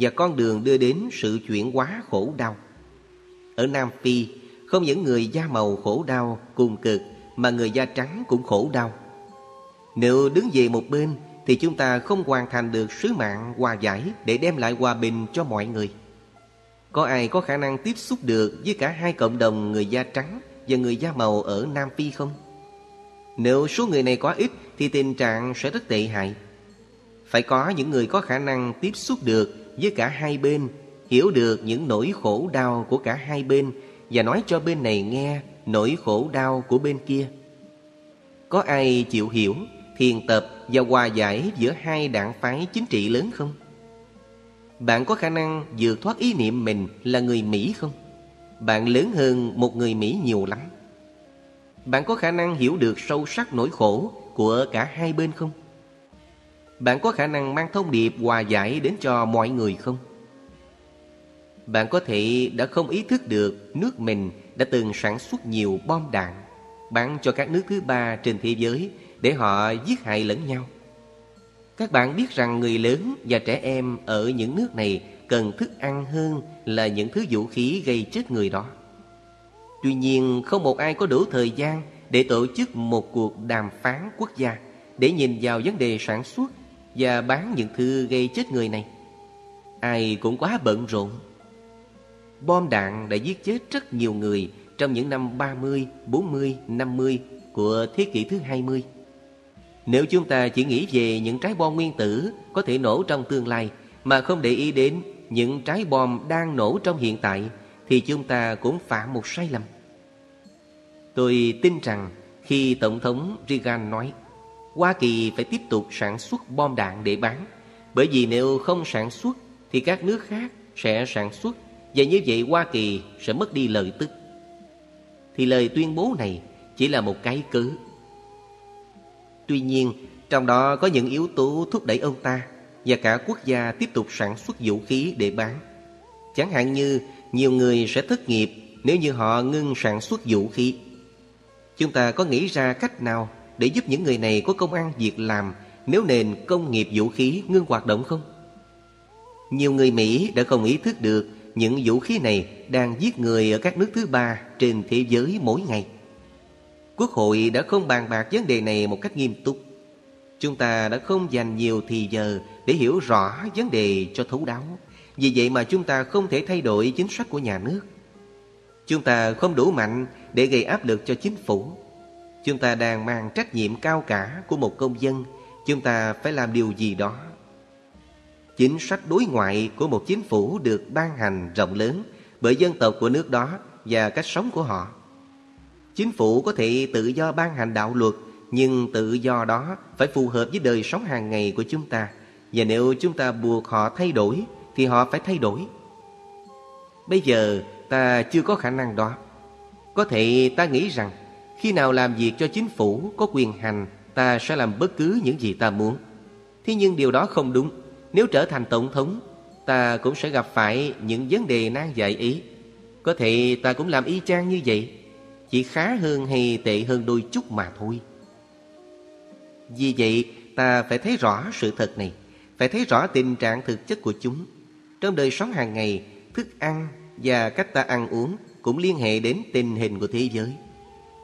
và con đường đưa đến sự chuyển hóa khổ đau. Ở Nam Phi, không những người da màu khổ đau cùng cực mà người da trắng cũng khổ đau. Nếu đứng về một bên thì chúng ta không hoàn thành được sứ mạng hòa giải để đem lại hòa bình cho mọi người. Có ai có khả năng tiếp xúc được với cả hai cộng đồng người da trắng và người da màu ở Nam Phi không? Nếu số người này quá ít thì tình trạng sẽ rất tệ hại. Phải có những người có khả năng tiếp xúc được với cả hai bên, hiểu được những nỗi khổ đau của cả hai bên và nói cho bên này nghe nỗi khổ đau của bên kia. Có ai chịu hiểu, thiền tập và hòa giải giữa hai đảng phái chính trị lớn không? Bạn có khả năng vượt thoát ý niệm mình là người Mỹ không? Bạn lớn hơn một người Mỹ nhiều lắm. Bạn có khả năng hiểu được sâu sắc nỗi khổ của cả hai bên không? Bạn có khả năng mang thông điệp hòa giải đến cho mọi người không? Bạn có thể đã không ý thức được nước mình đã từng sản xuất nhiều bom đạn bán cho các nước thứ ba trên thế giới để họ giết hại lẫn nhau. Các bạn biết rằng người lớn và trẻ em ở những nước này cần thức ăn hơn là những thứ vũ khí gây chết người đó. Tuy nhiên, không một ai có đủ thời gian để tổ chức một cuộc đàm phán quốc gia để nhìn vào vấn đề sản xuất và bán những thứ gây chết người này. Ai cũng quá bận rộn. Bom đạn đã giết chết rất nhiều người trong những năm 30, 40, 50 của thế kỷ thứ 20. Nếu chúng ta chỉ nghĩ về những trái bom nguyên tử có thể nổ trong tương lai mà không để ý đến những trái bom đang nổ trong hiện tại thì chúng ta cũng phạm một sai lầm. Tôi tin rằng khi Tổng thống Reagan nói Hoa Kỳ phải tiếp tục sản xuất bom đạn để bán bởi vì nếu không sản xuất thì các nước khác sẽ sản xuất và như vậy Hoa Kỳ sẽ mất đi lợi tức. Thì lời tuyên bố này chỉ là một cái cớ. Tuy nhiên, trong đó có những yếu tố thúc đẩy ông ta và cả quốc gia tiếp tục sản xuất vũ khí để bán. Chẳng hạn như nhiều người sẽ thất nghiệp nếu như họ ngưng sản xuất vũ khí. Chúng ta có nghĩ ra cách nào để giúp những người này có công ăn việc làm, nếu nền công nghiệp vũ khí ngưng hoạt động không? Nhiều người Mỹ đã không ý thức được những vũ khí này đang giết người ở các nước thứ ba trên thế giới mỗi ngày. Quốc hội đã không bàn bạc vấn đề này một cách nghiêm túc. Chúng ta đã không dành nhiều thì giờ để hiểu rõ vấn đề cho thấu đáo. Vì vậy mà chúng ta không thể thay đổi chính sách của nhà nước. Chúng ta không đủ mạnh để gây áp lực cho chính phủ. Chúng ta đang mang trách nhiệm cao cả của một công dân. Chúng ta phải làm điều gì đó. Chính sách đối ngoại của một chính phủ được ban hành rộng lớn bởi dân tộc của nước đó và cách sống của họ. Chính phủ có thể tự do ban hành đạo luật, nhưng tự do đó phải phù hợp với đời sống hàng ngày của chúng ta. Và nếu chúng ta buộc họ thay đổi, thì họ phải thay đổi. Bây giờ ta chưa có khả năng đó. Có thể ta nghĩ rằng khi nào làm việc cho chính phủ có quyền hành, ta sẽ làm bất cứ những gì ta muốn. Thế nhưng điều đó không đúng. Nếu trở thành tổng thống, ta cũng sẽ gặp phải những vấn đề nan giải ý. Có thể ta cũng làm y chang như vậy, chỉ khá hơn hay tệ hơn đôi chút mà thôi. Vì vậy, ta phải thấy rõ sự thật này, phải thấy rõ tình trạng thực chất của chúng. Trong đời sống hàng ngày, thức ăn và cách ta ăn uống cũng liên hệ đến tình hình của thế giới.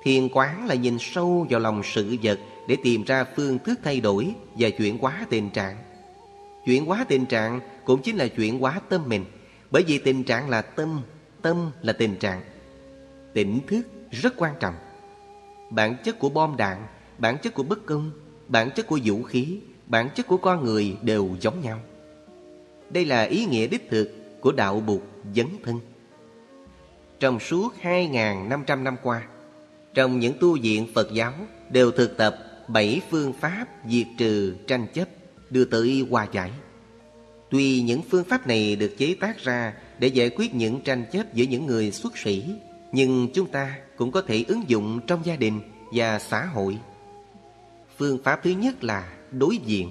Thiền quán là nhìn sâu vào lòng sự vật để tìm ra phương thức thay đổi và chuyển hóa tình trạng. Chuyển hóa tình trạng cũng chính là chuyển hóa tâm mình, bởi vì tình trạng là tâm, tâm là tình trạng. Tỉnh thức rất quan trọng. Bản chất của bom đạn, bản chất của bất công, bản chất của vũ khí, bản chất của con người đều giống nhau. Đây là ý nghĩa đích thực của đạo Bụt dấn thân. Trong suốt 2.500 năm qua, trong những tu viện Phật giáo đều thực tập bảy phương pháp diệt trừ tranh chấp đưa tới hòa giải. Tuy những phương pháp này được chế tác ra để giải quyết những tranh chấp giữa những người xuất sĩ, nhưng chúng ta cũng có thể ứng dụng trong gia đình và xã hội. Phương pháp thứ nhất là đối diện.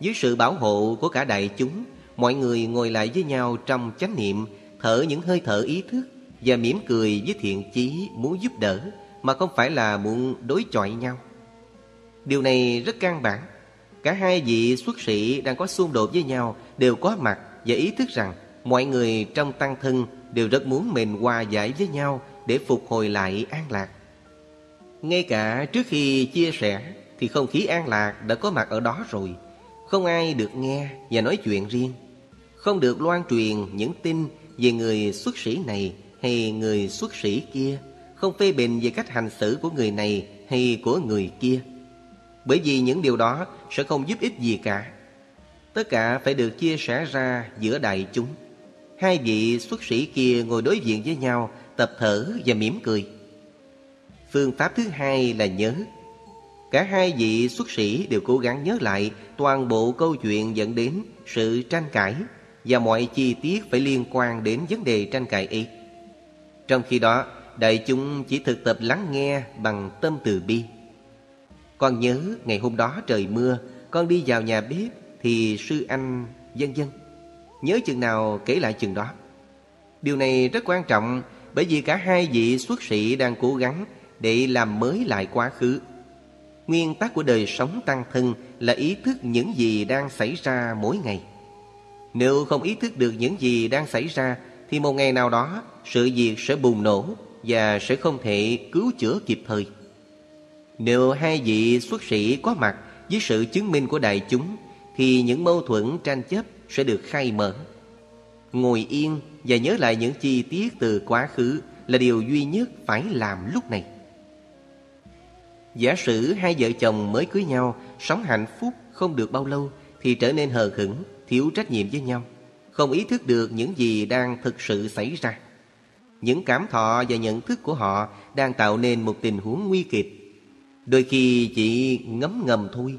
Dưới sự bảo hộ của cả đại chúng, mọi người ngồi lại với nhau trong chánh niệm, thở những hơi thở ý thức và mỉm cười với thiện chí muốn giúp đỡ mà không phải là muốn đối chọi nhau. Điều này rất căn bản. Cả hai vị xuất sĩ đang có xung đột với nhau đều có mặt và ý thức rằng mọi người trong tăng thân đều rất muốn mình hòa giải với nhau để phục hồi lại an lạc. Ngay cả trước khi chia sẻ thì không khí an lạc đã có mặt ở đó rồi. Không ai được nghe và nói chuyện riêng. Không được loan truyền những tin về người xuất sĩ này hay người xuất sĩ kia. Không phê bình về cách hành xử của người này hay của người kia. Bởi vì những điều đó sẽ không giúp ích gì cả. Tất cả phải được chia sẻ ra giữa đại chúng. Hai vị xuất sĩ kia ngồi đối diện với nhau, tập thở và mỉm cười. Phương pháp thứ hai là nhớ. Cả hai vị xuất sĩ đều cố gắng nhớ lại toàn bộ câu chuyện dẫn đến sự tranh cãi và mọi chi tiết phải liên quan đến vấn đề tranh cãi ấy. Trong khi đó, đại chúng chỉ thực tập lắng nghe bằng tâm từ bi. Con nhớ ngày hôm đó trời mưa, con đi vào nhà bếp thì sư anh vân vân. Nhớ chừng nào kể lại chừng đó. Điều này rất quan trọng bởi vì cả hai vị xuất sĩ đang cố gắng để làm mới lại quá khứ. Nguyên tắc của đời sống tăng thân là ý thức những gì đang xảy ra mỗi ngày. Nếu không ý thức được những gì đang xảy ra thì một ngày nào đó sự việc sẽ bùng nổ và sẽ không thể cứu chữa kịp thời. Nếu hai vị xuất sĩ có mặt với sự chứng minh của đại chúng thì những mâu thuẫn tranh chấp sẽ được khai mở. Ngồi yên và nhớ lại những chi tiết từ quá khứ là điều duy nhất phải làm lúc này. Giả sử hai vợ chồng mới cưới nhau, sống hạnh phúc không được bao lâu thì trở nên hờ hững, thiếu trách nhiệm với nhau, không ý thức được những gì đang thực sự xảy ra. Những cảm thọ và nhận thức của họ đang tạo nên một tình huống nguy kịch. Đôi khi chỉ ngấm ngầm thôi,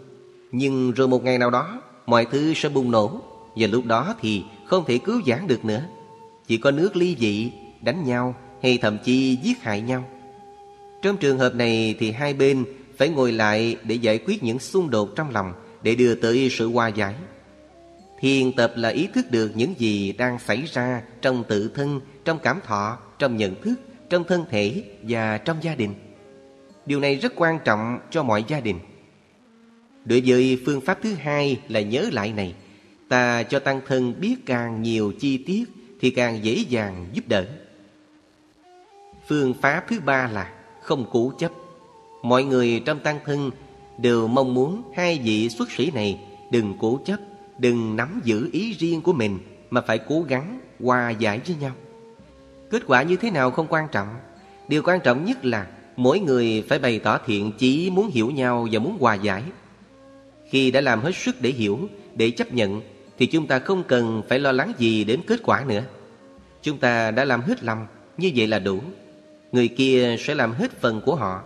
nhưng rồi một ngày nào đó mọi thứ sẽ bùng nổ và lúc đó thì không thể cứu vãn được nữa. Chỉ có nước ly dị, đánh nhau hay thậm chí giết hại nhau. Trong trường hợp này thì hai bên phải ngồi lại để giải quyết những xung đột trong lòng để đưa tới sự hòa giải. Thiền tập là ý thức được những gì đang xảy ra trong tự thân, trong cảm thọ, trong nhận thức, trong thân thể và trong gia đình. Điều này rất quan trọng cho mọi gia đình. Đối với phương pháp thứ hai là nhớ lại này, ta cho tăng thân biết càng nhiều chi tiết thì càng dễ dàng giúp đỡ. Phương pháp thứ ba là không cố chấp. Mọi người trong tăng thân đều mong muốn hai vị xuất sĩ này đừng cố chấp, đừng nắm giữ ý riêng của mình mà phải cố gắng hòa giải với nhau. Kết quả như thế nào không quan trọng, điều quan trọng nhất là mỗi người phải bày tỏ thiện chí muốn hiểu nhau và muốn hòa giải. Khi đã làm hết sức để hiểu, để chấp nhận thì chúng ta không cần phải lo lắng gì đến kết quả nữa. Chúng ta đã làm hết lòng, như vậy là đủ người kia sẽ làm hết phần của họ.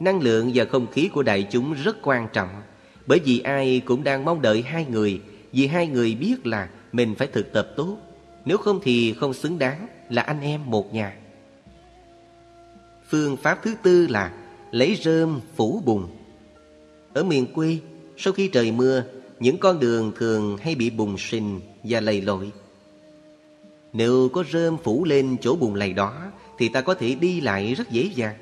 Năng lượng và không khí của đại chúng rất quan trọng, bởi vì ai cũng đang mong đợi hai người, vì hai người biết là mình phải thực tập tốt, nếu không thì không xứng đáng là anh em một nhà. Phương pháp thứ tư là lấy rơm phủ bùn. Ở miền quê, sau khi trời mưa, những con đường thường hay bị bùn sình và lầy lội. Nếu có rơm phủ lên chỗ bùn lầy đó thì ta có thể đi lại rất dễ dàng.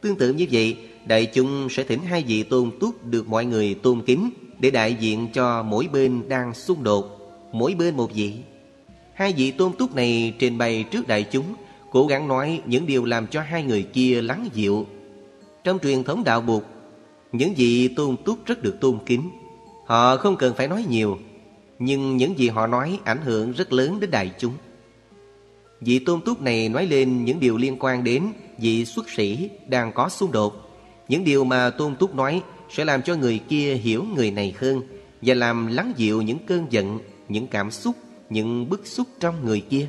Tương tự như vậy, đại chúng sẽ thỉnh hai vị tôn túc được mọi người tôn kính để đại diện cho mỗi bên đang xung đột, mỗi bên một vị. Hai vị tôn túc này trình bày trước đại chúng, cố gắng nói những điều làm cho hai người kia lắng dịu. Trong truyền thống đạo buộc, những vị tôn túc rất được tôn kính. Họ không cần phải nói nhiều, nhưng những gì họ nói ảnh hưởng rất lớn đến đại chúng. Vị tôn túc này nói lên những điều liên quan đến vị xuất sĩ đang có xung đột. Những điều mà tôn túc nói sẽ làm cho người kia hiểu người này hơn và làm lắng dịu những cơn giận, những cảm xúc, những bức xúc trong người kia.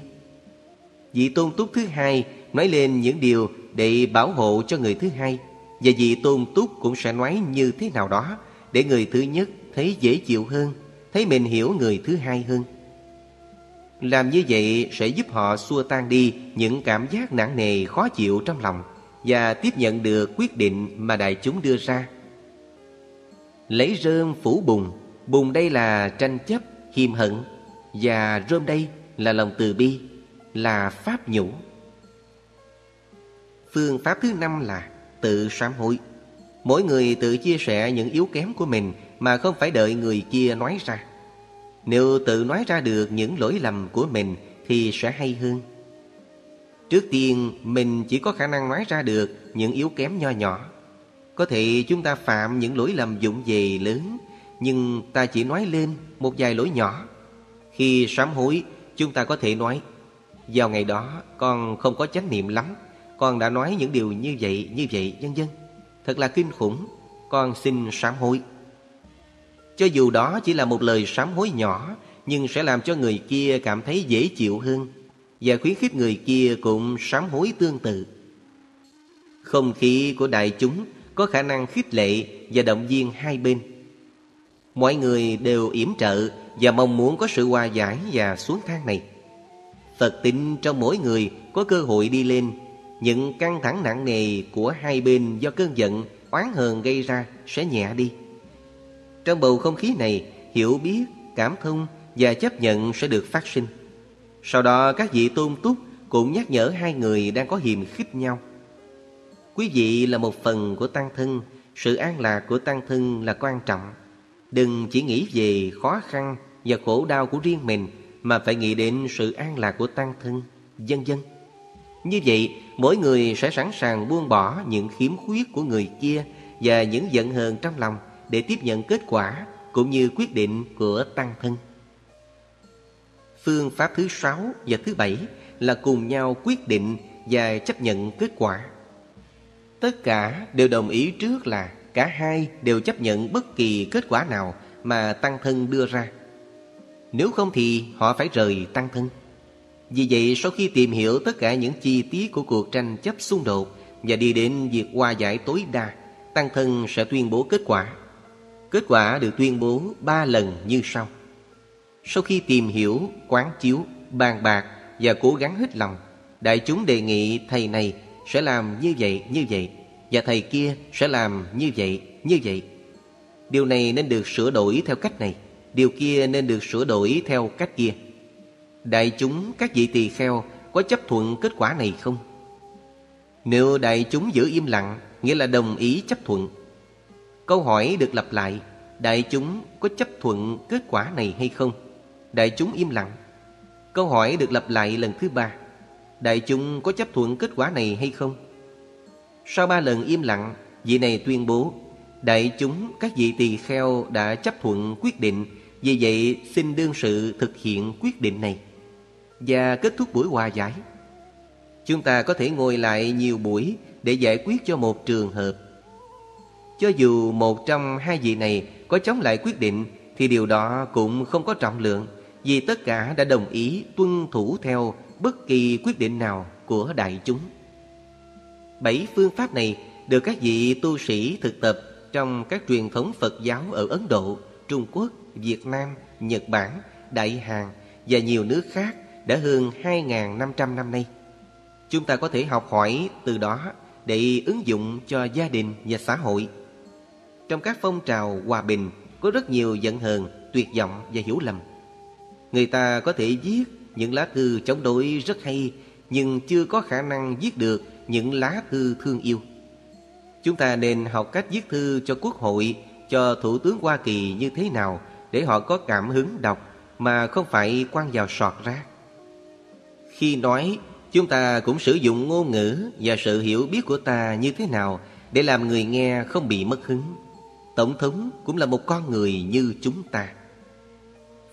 Vị tôn túc thứ hai nói lên những điều để bảo hộ cho người thứ hai và vị tôn túc cũng sẽ nói như thế nào đó để người thứ nhất thấy dễ chịu hơn, thấy mình hiểu người thứ hai hơn. Làm như vậy sẽ giúp họ xua tan đi những cảm giác nặng nề khó chịu trong lòng và tiếp nhận được quyết định mà đại chúng đưa ra. Lấy rơm phủ bùn, bùn đây là tranh chấp, hiềm hận và rơm đây là lòng từ bi, là pháp nhũ. Phương pháp thứ năm là tự sám hối. Mỗi người tự chia sẻ những yếu kém của mình mà không phải đợi người kia nói ra. Nếu tự nói ra được những lỗi lầm của mình Thì sẽ hay hơn Trước tiên mình chỉ có khả năng nói ra được Những yếu kém nho nhỏ Có thể chúng ta phạm những lỗi lầm dụng về lớn Nhưng ta chỉ nói lên một vài lỗi nhỏ khi sám hối Chúng ta có thể nói Vào ngày đó con không có chánh niệm lắm. Con đã nói những điều như vậy, như vậy, vân vân. Thật là kinh khủng. Con xin sám hối. Cho dù đó chỉ là một lời sám hối nhỏ Nhưng sẽ làm cho người kia cảm thấy dễ chịu hơn Và khuyến khích người kia cũng sám hối tương tự. Không khí của đại chúng có khả năng khích lệ và động viên hai bên. Mọi người đều yểm trợ và mong muốn có sự hòa giải và xuống thang này. Phật tính trong mỗi người có cơ hội đi lên, những căng thẳng nặng nề của hai bên do cơn giận, oán hờn gây ra sẽ nhẹ đi. Trong bầu không khí này, hiểu biết, cảm thông và chấp nhận sẽ được phát sinh. Sau đó các vị tôn túc cũng nhắc nhở hai người đang có hiềm khích nhau. Quý vị là một phần của tăng thân, sự an lạc của tăng thân là quan trọng. Đừng chỉ nghĩ về khó khăn và khổ đau của riêng mình mà phải nghĩ đến sự an lạc của tăng thân, vân vân. Như vậy, mỗi người sẽ sẵn sàng buông bỏ những khiếm khuyết của người kia và những giận hờn trong lòng để tiếp nhận kết quả cũng như quyết định của tăng thân. Phương pháp thứ sáu và thứ bảy là cùng nhau quyết định và chấp nhận kết quả. Tất cả đều đồng ý trước là cả hai đều chấp nhận bất kỳ kết quả nào mà tăng thân đưa ra. Nếu không thì họ phải rời tăng thân. Vì vậy sau khi tìm hiểu tất cả những chi tiết của cuộc tranh chấp xung đột và đi đến việc hòa giải tối đa, tăng thân sẽ tuyên bố kết quả. Kết quả được tuyên bố ba lần như sau. Sau khi tìm hiểu, quán chiếu, bàn bạc và cố gắng hết lòng, đại chúng đề nghị thầy này sẽ làm như vậy, như vậy và thầy kia sẽ làm như vậy, như vậy. Điều này nên được sửa đổi theo cách này, điều kia nên được sửa đổi theo cách kia. Đại chúng các vị tỳ kheo có chấp thuận kết quả này không? Nếu đại chúng giữ im lặng, nghĩa là đồng ý chấp thuận. Câu hỏi được lặp lại, đại chúng có chấp thuận kết quả này hay không? Đại chúng im lặng. Câu hỏi được lặp lại lần thứ ba, đại chúng có chấp thuận kết quả này hay không? Sau ba lần im lặng, vị này tuyên bố Đại chúng các vị tỳ kheo đã chấp thuận quyết định Vì vậy xin đương sự thực hiện quyết định này. Và kết thúc buổi hòa giải. Chúng ta có thể ngồi lại nhiều buổi Để giải quyết cho một trường hợp. Cho dù một trong hai vị này có chống lại quyết định Thì điều đó cũng không có trọng lượng Vì tất cả đã đồng ý tuân thủ theo bất kỳ quyết định nào của đại chúng. Bảy phương pháp này được các vị tu sĩ thực tập trong các truyền thống Phật giáo ở Ấn Độ, Trung Quốc, Việt Nam, Nhật Bản, Đại Hàn và nhiều nước khác đã hơn 2.500 năm nay. Chúng ta có thể học hỏi từ đó để ứng dụng cho gia đình và xã hội. Trong các phong trào hòa bình có rất nhiều giận hờn, tuyệt vọng và hiểu lầm. Người ta có thể viết những lá thư chống đối rất hay nhưng chưa có khả năng viết được những lá thư thương yêu. Chúng ta nên học cách viết thư cho quốc hội, cho Thủ tướng Hoa Kỳ như thế nào để họ có cảm hứng đọc mà không phải quăng vào sọt ra Khi nói, chúng ta cũng sử dụng ngôn ngữ và sự hiểu biết của ta như thế nào để làm người nghe không bị mất hứng. Tổng thống cũng là một con người như chúng ta.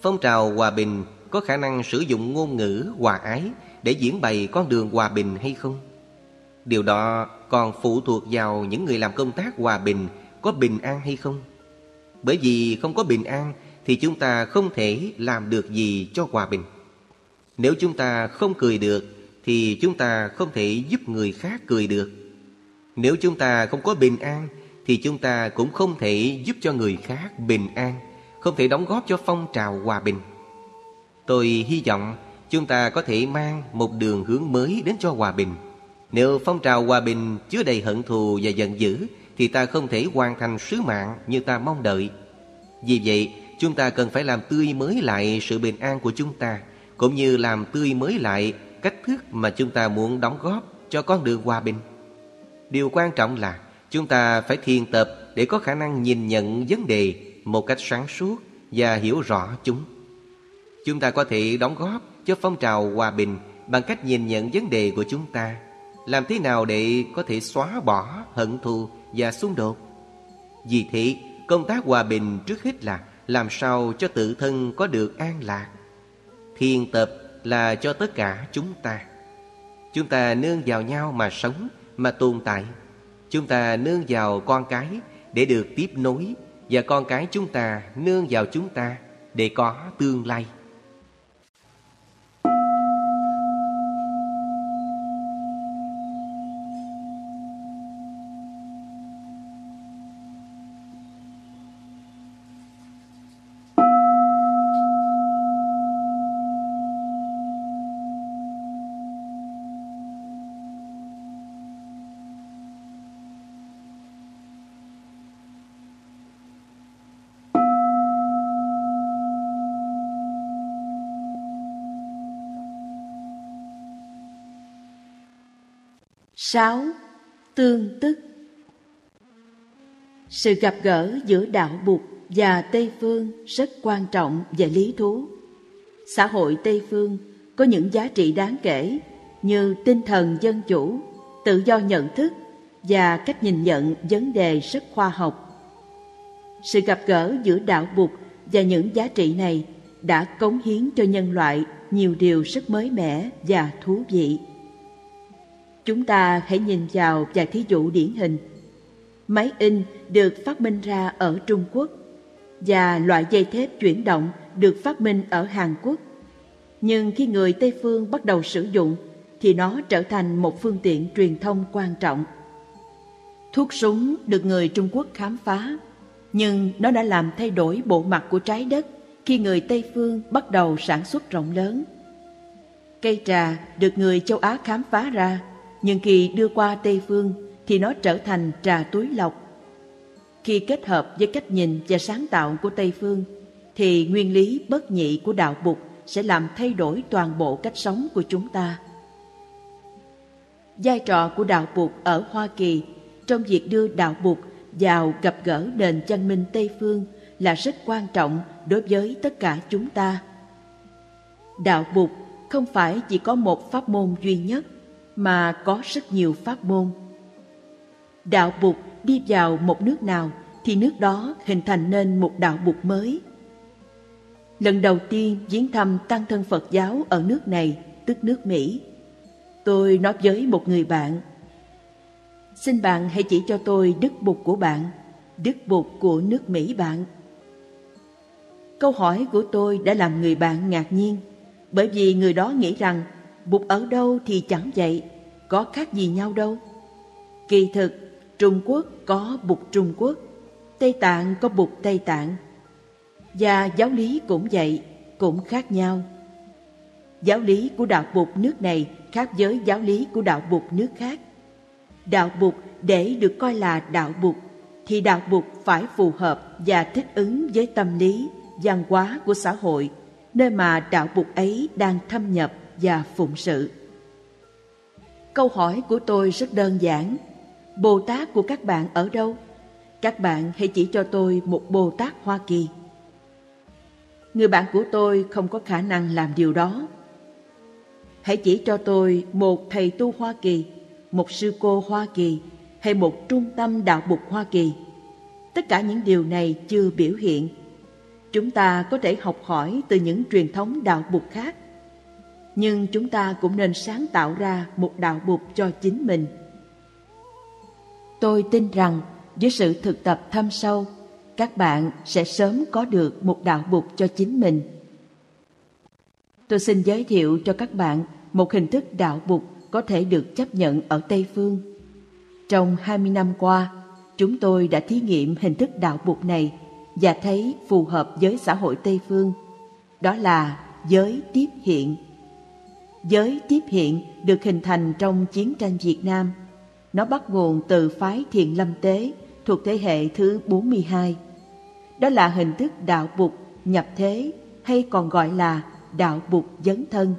Phong trào hòa bình có khả năng sử dụng ngôn ngữ hòa ái để diễn bày con đường hòa bình hay không? Điều đó còn phụ thuộc vào những người làm công tác hòa bình có bình an hay không. Bởi vì không có bình an thì chúng ta không thể làm được gì cho hòa bình. Nếu chúng ta không cười được thì chúng ta không thể giúp người khác cười được. Nếu chúng ta không có bình an thì chúng ta cũng không thể giúp cho người khác bình an, không thể đóng góp cho phong trào hòa bình. Tôi hy vọng chúng ta có thể mang một đường hướng mới đến cho hòa bình. Nếu phong trào hòa bình chứa đầy hận thù và giận dữ, Thì ta không thể hoàn thành sứ mạng như ta mong đợi. Vì vậy, chúng ta cần phải làm tươi mới lại sự bình an của chúng ta, Cũng như làm tươi mới lại cách thức mà chúng ta muốn đóng góp cho con đường hòa bình. Điều quan trọng là chúng ta phải thiền tập để có khả năng nhìn nhận vấn đề một cách sáng suốt và hiểu rõ chúng. Chúng ta có thể đóng góp cho phong trào hòa bình bằng cách nhìn nhận vấn đề của chúng ta. Làm thế nào để có thể xóa bỏ hận thù và xung đột? Vì thế, công tác hòa bình trước hết là làm sao cho tự thân có được an lạc. Thiền tập là cho tất cả chúng ta. Chúng ta nương vào nhau mà sống, mà tồn tại. Chúng ta nương vào con cái để được tiếp nối và con cái chúng ta nương vào chúng ta để có tương lai. Sáu Tương tức Sự gặp gỡ giữa đạo Bụt và Tây Phương rất quan trọng về lý thú. Xã hội Tây Phương có những giá trị đáng kể như tinh thần dân chủ, tự do nhận thức và cách nhìn nhận vấn đề rất khoa học. Sự gặp gỡ giữa đạo Bụt và những giá trị này đã cống hiến cho nhân loại nhiều điều rất mới mẻ và thú vị. Chúng ta hãy nhìn vào vài thí dụ điển hình. Máy in được phát minh ra ở Trung Quốc và loại dây thép chuyển động được phát minh ở Hàn Quốc. Nhưng khi người Tây phương bắt đầu sử dụng thì nó trở thành một phương tiện truyền thông quan trọng. Thuốc súng được người Trung Quốc khám phá, nhưng nó đã làm thay đổi bộ mặt của trái đất khi người Tây phương bắt đầu sản xuất rộng lớn. Cây trà được người châu Á khám phá ra nhưng khi đưa qua Tây Phương, thì nó trở thành trà túi lọc. Khi kết hợp với cách nhìn và sáng tạo của Tây Phương, thì nguyên lý bất nhị của đạo Bụt sẽ làm thay đổi toàn bộ cách sống của chúng ta. Vai trò của đạo Bụt ở Hoa Kỳ trong việc đưa đạo Bụt vào gặp gỡ nền văn minh Tây Phương là rất quan trọng đối với tất cả chúng ta. Đạo Bụt không phải chỉ có một pháp môn duy nhất mà có rất nhiều pháp môn. Đạo Bụt đi vào một nước nào thì nước đó hình thành nên một đạo Bụt mới. Lần đầu tiên viếng thăm tăng thân Phật giáo ở nước này, tức nước Mỹ, tôi nói với một người bạn, Xin bạn hãy chỉ cho tôi đức bụt của bạn, đức bụt của nước Mỹ bạn. Câu hỏi của tôi đã làm người bạn ngạc nhiên, bởi vì người đó nghĩ rằng Bụt ở đâu thì chẳng vậy, có khác gì nhau đâu. Kỳ thực, Trung Quốc có Bụt Trung Quốc, Tây Tạng có Bụt Tây Tạng. Và giáo lý cũng vậy, cũng khác nhau. Giáo lý của đạo Bụt nước này khác với giáo lý của đạo Bụt nước khác. Đạo Bụt để được coi là đạo Bụt thì đạo Bụt phải phù hợp và thích ứng với tâm lý, văn hóa của xã hội, nơi mà đạo Bụt ấy đang thâm nhập và phụng sự. Câu hỏi của tôi rất đơn giản. Bồ Tát của các bạn ở đâu? Các bạn hãy chỉ cho tôi một Bồ Tát Hoa Kỳ. Người bạn của tôi không có khả năng làm điều đó. Hãy chỉ cho tôi một thầy tu Hoa Kỳ, một sư cô Hoa Kỳ hay một trung tâm đạo bục Hoa Kỳ. Tất cả những điều này chưa biểu hiện. Chúng ta có thể học hỏi từ những truyền thống đạo bục khác nhưng chúng ta cũng nên sáng tạo ra một đạo bụt cho chính mình. Tôi tin rằng với sự thực tập thâm sâu, các bạn sẽ sớm có được một đạo bụt cho chính mình. Tôi xin giới thiệu cho các bạn một hình thức đạo bụt có thể được chấp nhận ở Tây Phương. Trong 20 năm qua, chúng tôi đã thí nghiệm hình thức đạo bụt này và thấy phù hợp với xã hội Tây Phương. Đó là giới tiếp hiện Giới tiếp hiện được hình thành trong chiến tranh Việt Nam. Nó bắt nguồn từ phái Thiện lâm tế thuộc thế hệ thứ 42. Đó là hình thức đạo bục nhập thế hay còn gọi là đạo bục dấn thân.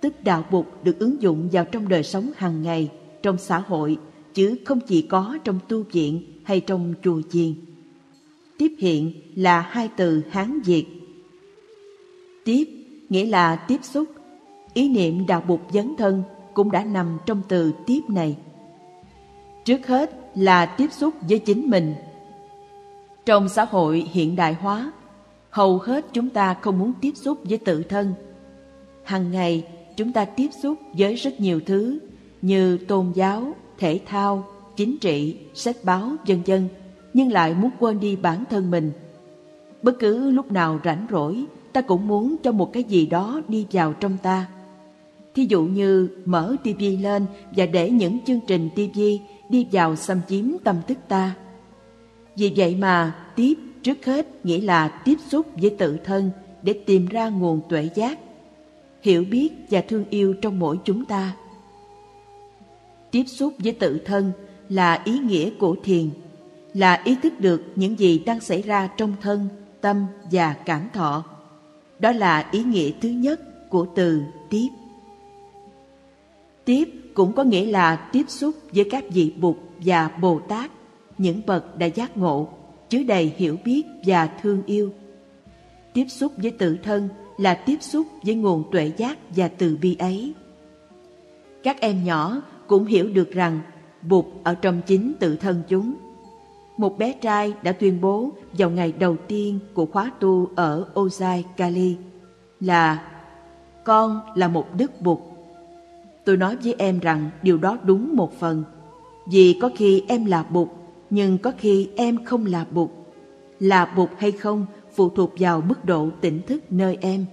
Tức đạo bục được ứng dụng vào trong đời sống hàng ngày, trong xã hội, chứ không chỉ có trong tu viện hay trong chùa chiền. Tiếp hiện là hai từ Hán Việt. Tiếp nghĩa là tiếp xúc. Ý niệm đạo bục dấn thân cũng đã nằm trong từ tiếp này. Trước hết là tiếp xúc với chính mình. Trong xã hội hiện đại hóa, hầu hết chúng ta không muốn tiếp xúc với tự thân. Hằng ngày chúng ta tiếp xúc với rất nhiều thứ như tôn giáo, thể thao, chính trị, sách báo, vân vân, nhưng lại muốn quên đi bản thân mình. Bất cứ lúc nào rảnh rỗi, ta cũng muốn cho một cái gì đó đi vào trong ta. Thí dụ như mở tivi lên và để những chương trình tivi đi vào xâm chiếm tâm thức ta. Vì vậy mà tiếp trước hết nghĩa là tiếp xúc với tự thân để tìm ra nguồn tuệ giác, hiểu biết và thương yêu trong mỗi chúng ta. Tiếp xúc với tự thân là ý nghĩa của thiền, là ý thức được những gì đang xảy ra trong thân, tâm và cảm thọ. Đó là ý nghĩa thứ nhất của từ tiếp. Tiếp cũng có nghĩa là tiếp xúc với các vị Bụt và Bồ Tát, những bậc đã giác ngộ, chứa đầy hiểu biết và thương yêu. Tiếp xúc với tự thân là tiếp xúc với nguồn tuệ giác và từ bi ấy. Các em nhỏ cũng hiểu được rằng Bụt ở trong chính tự thân chúng. Một bé trai đã tuyên bố vào ngày đầu tiên của khóa tu ở Ozai Kali là Con là một đức Bụt. Tôi nói với em rằng điều đó đúng một phần. Vì có khi em là Bụt, nhưng có khi em không là Bụt. Là Bụt hay không phụ thuộc vào mức độ tỉnh thức nơi em.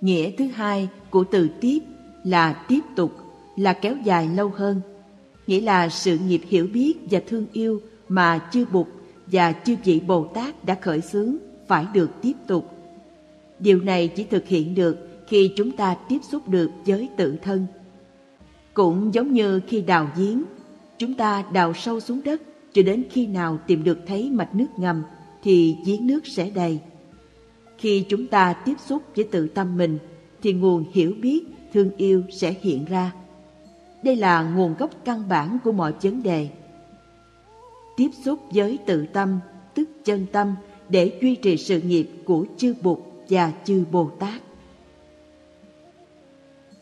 Nghĩa thứ hai của từ tiếp là tiếp tục là kéo dài lâu hơn, nghĩa là sự nghiệp hiểu biết và thương yêu mà chư Bụt và chư vị Bồ Tát đã khởi xướng phải được tiếp tục. Điều này chỉ thực hiện được khi chúng ta tiếp xúc được với tự thân. Cũng giống như khi đào giếng, chúng ta đào sâu xuống đất cho đến khi nào tìm được thấy mạch nước ngầm thì giếng nước sẽ đầy. Khi chúng ta tiếp xúc với tự tâm mình thì nguồn hiểu biết, thương yêu sẽ hiện ra. Đây là nguồn gốc căn bản của mọi vấn đề. Tiếp xúc với tự tâm, tức chân tâm để duy trì sự nghiệp của chư Bụt và chư Bồ Tát.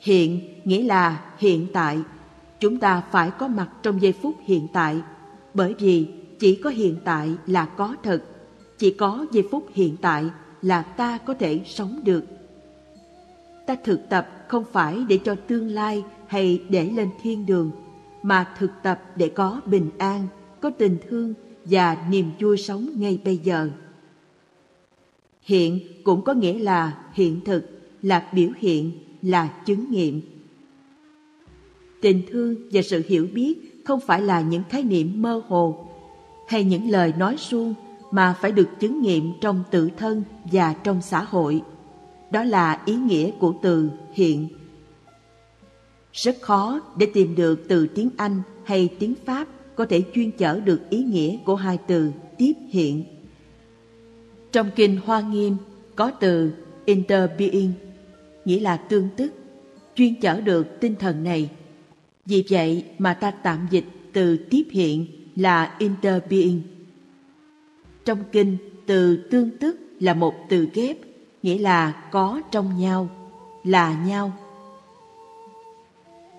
Hiện nghĩa là hiện tại, chúng ta phải có mặt trong giây phút hiện tại, bởi vì chỉ có hiện tại là có thật, chỉ có giây phút hiện tại là ta có thể sống được. Ta thực tập không phải để cho tương lai hay để lên thiên đường, mà thực tập để có bình an, có tình thương và niềm vui sống ngay bây giờ. Hiện cũng có nghĩa là hiện thực, là biểu hiện, là chứng nghiệm. Tình thương và sự hiểu biết không phải là những khái niệm mơ hồ hay những lời nói suông mà phải được chứng nghiệm trong tự thân và trong xã hội. Đó là ý nghĩa của từ hiện rất khó để tìm được từ tiếng Anh hay tiếng Pháp có thể chuyên chở được ý nghĩa của hai từ tiếp hiện. Trong kinh Hoa Nghiêm có từ interbeing, nghĩa là tương tức, chuyên chở được tinh thần này. Vì vậy mà ta tạm dịch từ tiếp hiện là interbeing. Trong kinh, từ tương tức là một từ ghép, nghĩa là có trong nhau, là nhau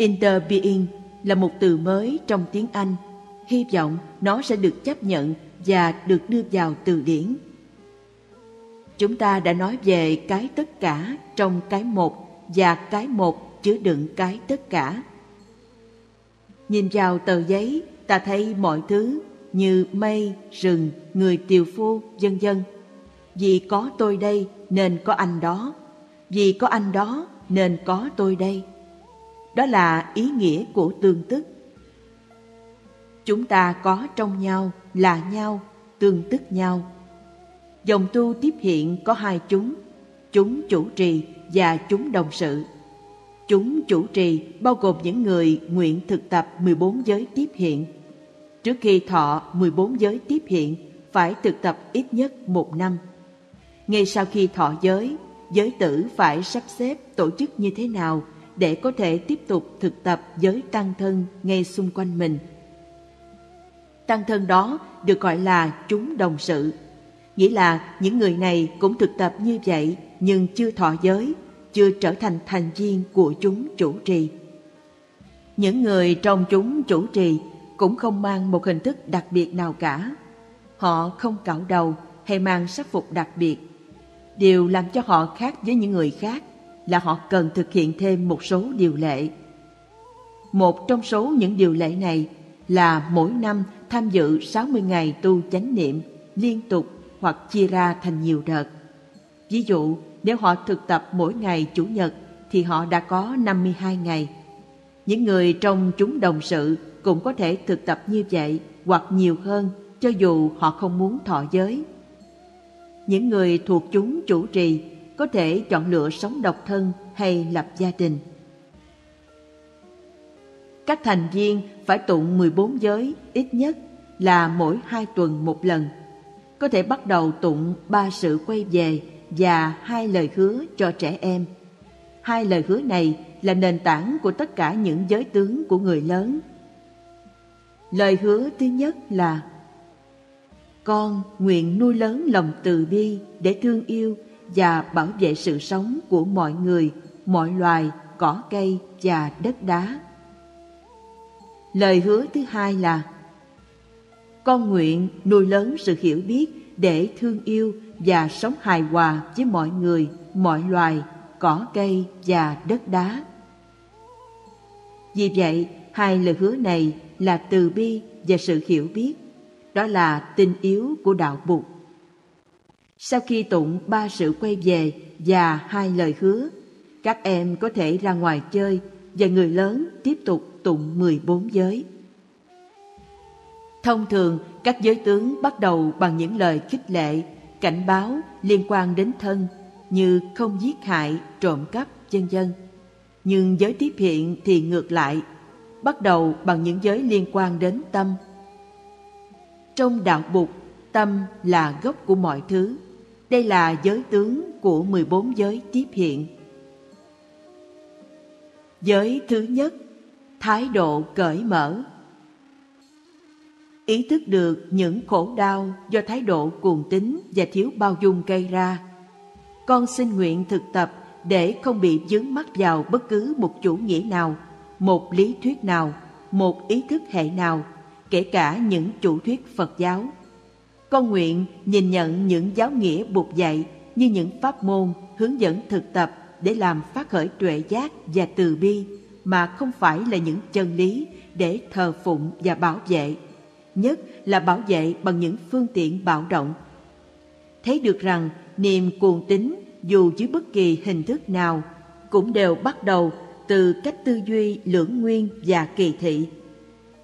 Interbeing là một từ mới trong tiếng Anh. Hy vọng nó sẽ được chấp nhận và được đưa vào từ điển. Chúng ta đã nói về cái tất cả trong cái một và cái một chứa đựng cái tất cả. Nhìn vào tờ giấy, ta thấy mọi thứ như mây, rừng, người tiều phu, vân vân. Vì có tôi đây nên có anh đó, vì có anh đó nên có tôi đây đó là ý nghĩa của tương tức. Chúng ta có trong nhau, là nhau, tương tức nhau. Dòng tu tiếp hiện có hai chúng, chúng chủ trì và chúng đồng sự. Chúng chủ trì bao gồm những người nguyện thực tập 14 giới tiếp hiện. Trước khi thọ 14 giới tiếp hiện, phải thực tập ít nhất một năm. Ngay sau khi thọ giới, giới tử phải sắp xếp tổ chức như thế nào để có thể tiếp tục thực tập giới tăng thân ngay xung quanh mình. Tăng thân đó được gọi là chúng đồng sự, Nghĩa là những người này cũng thực tập như vậy nhưng chưa thọ giới, chưa trở thành thành viên của chúng chủ trì. Những người trong chúng chủ trì cũng không mang một hình thức đặc biệt nào cả. Họ không cạo đầu hay mang sắc phục đặc biệt. Điều làm cho họ khác với những người khác là họ cần thực hiện thêm một số điều lệ. Một trong số những điều lệ này là mỗi năm tham dự 60 ngày tu chánh niệm liên tục hoặc chia ra thành nhiều đợt. Ví dụ, nếu họ thực tập mỗi ngày Chủ nhật thì họ đã có 52 ngày. Những người trong chúng đồng sự cũng có thể thực tập như vậy hoặc nhiều hơn cho dù họ không muốn thọ giới. Những người thuộc chúng chủ trì có thể chọn lựa sống độc thân hay lập gia đình. Các thành viên phải tụng 14 giới ít nhất là mỗi hai tuần một lần. Có thể bắt đầu tụng ba sự quay về và hai lời hứa cho trẻ em. Hai lời hứa này là nền tảng của tất cả những giới tướng của người lớn. Lời hứa thứ nhất là Con nguyện nuôi lớn lòng từ bi để thương yêu và bảo vệ sự sống của mọi người, mọi loài, cỏ cây và đất đá. Lời hứa thứ hai là con nguyện nuôi lớn sự hiểu biết để thương yêu và sống hài hòa với mọi người, mọi loài, cỏ cây và đất đá. Vì vậy, hai lời hứa này là từ bi và sự hiểu biết. Đó là tình yếu của đạo Bụt. Sau khi tụng ba sự quay về và hai lời hứa, các em có thể ra ngoài chơi và người lớn tiếp tục tụng 14 giới. Thông thường, các giới tướng bắt đầu bằng những lời khích lệ, cảnh báo liên quan đến thân như không giết hại, trộm cắp, vân vân. Nhưng giới tiếp hiện thì ngược lại, bắt đầu bằng những giới liên quan đến tâm. Trong đạo Bụt, tâm là gốc của mọi thứ. Đây là giới tướng của 14 giới tiếp hiện. Giới thứ nhất, thái độ cởi mở. Ý thức được những khổ đau do thái độ cuồng tín và thiếu bao dung gây ra. Con xin nguyện thực tập để không bị dướng mắc vào bất cứ một chủ nghĩa nào, một lý thuyết nào, một ý thức hệ nào, kể cả những chủ thuyết Phật giáo. Con nguyện nhìn nhận những giáo nghĩa buộc dạy như những pháp môn hướng dẫn thực tập để làm phát khởi tuệ giác và từ bi mà không phải là những chân lý để thờ phụng và bảo vệ, nhất là bảo vệ bằng những phương tiện bạo động. Thấy được rằng niềm cuồng tín dù dưới bất kỳ hình thức nào cũng đều bắt đầu từ cách tư duy lưỡng nguyên và kỳ thị.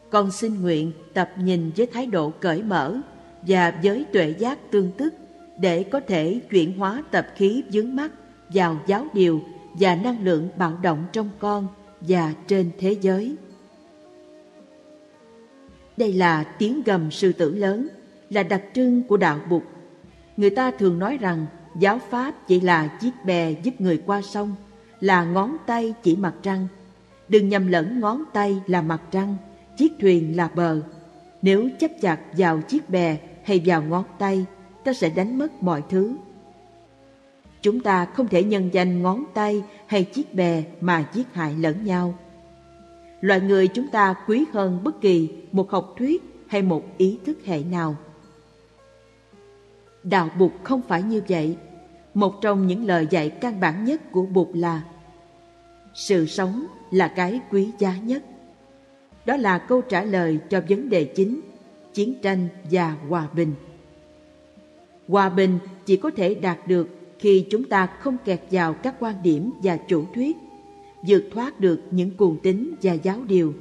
Con xin nguyện tập nhìn với thái độ cởi mở và với tuệ giác tương tức để có thể chuyển hóa tập khí dướng mắt vào giáo điều và năng lượng bạo động trong con và trên thế giới. Đây là tiếng gầm sư tử lớn, là đặc trưng của đạo Bụt. Người ta thường nói rằng giáo pháp chỉ là chiếc bè giúp người qua sông, là ngón tay chỉ mặt trăng. Đừng nhầm lẫn ngón tay là mặt trăng, chiếc thuyền là bờ. Nếu chấp chặt vào chiếc bè hay vào ngón tay, ta sẽ đánh mất mọi thứ. Chúng ta không thể nhân danh ngón tay hay chiếc bè mà giết hại lẫn nhau. Loài người chúng ta quý hơn bất kỳ một học thuyết hay một ý thức hệ nào. Đạo Bụt không phải như vậy. Một trong những lời dạy căn bản nhất của Bụt là Sự sống là cái quý giá nhất. Đó là câu trả lời cho vấn đề chính, chiến tranh và hòa bình. Hòa bình chỉ có thể đạt được khi chúng ta không kẹt vào các quan điểm và chủ thuyết, vượt thoát được những cuồng tín và giáo điều.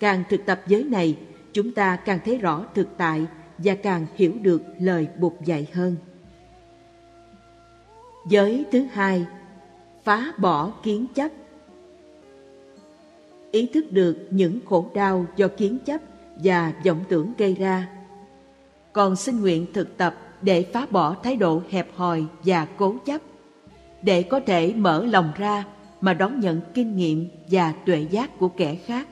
Càng thực tập giới này, chúng ta càng thấy rõ thực tại và càng hiểu được lời Bụt dạy hơn. Giới thứ hai, phá bỏ kiến chấp. Ý thức được những khổ đau do kiến chấp và vọng tưởng gây ra. Còn xin nguyện thực tập để phá bỏ thái độ hẹp hòi và cố chấp, để có thể mở lòng ra mà đón nhận kinh nghiệm và tuệ giác của kẻ khác,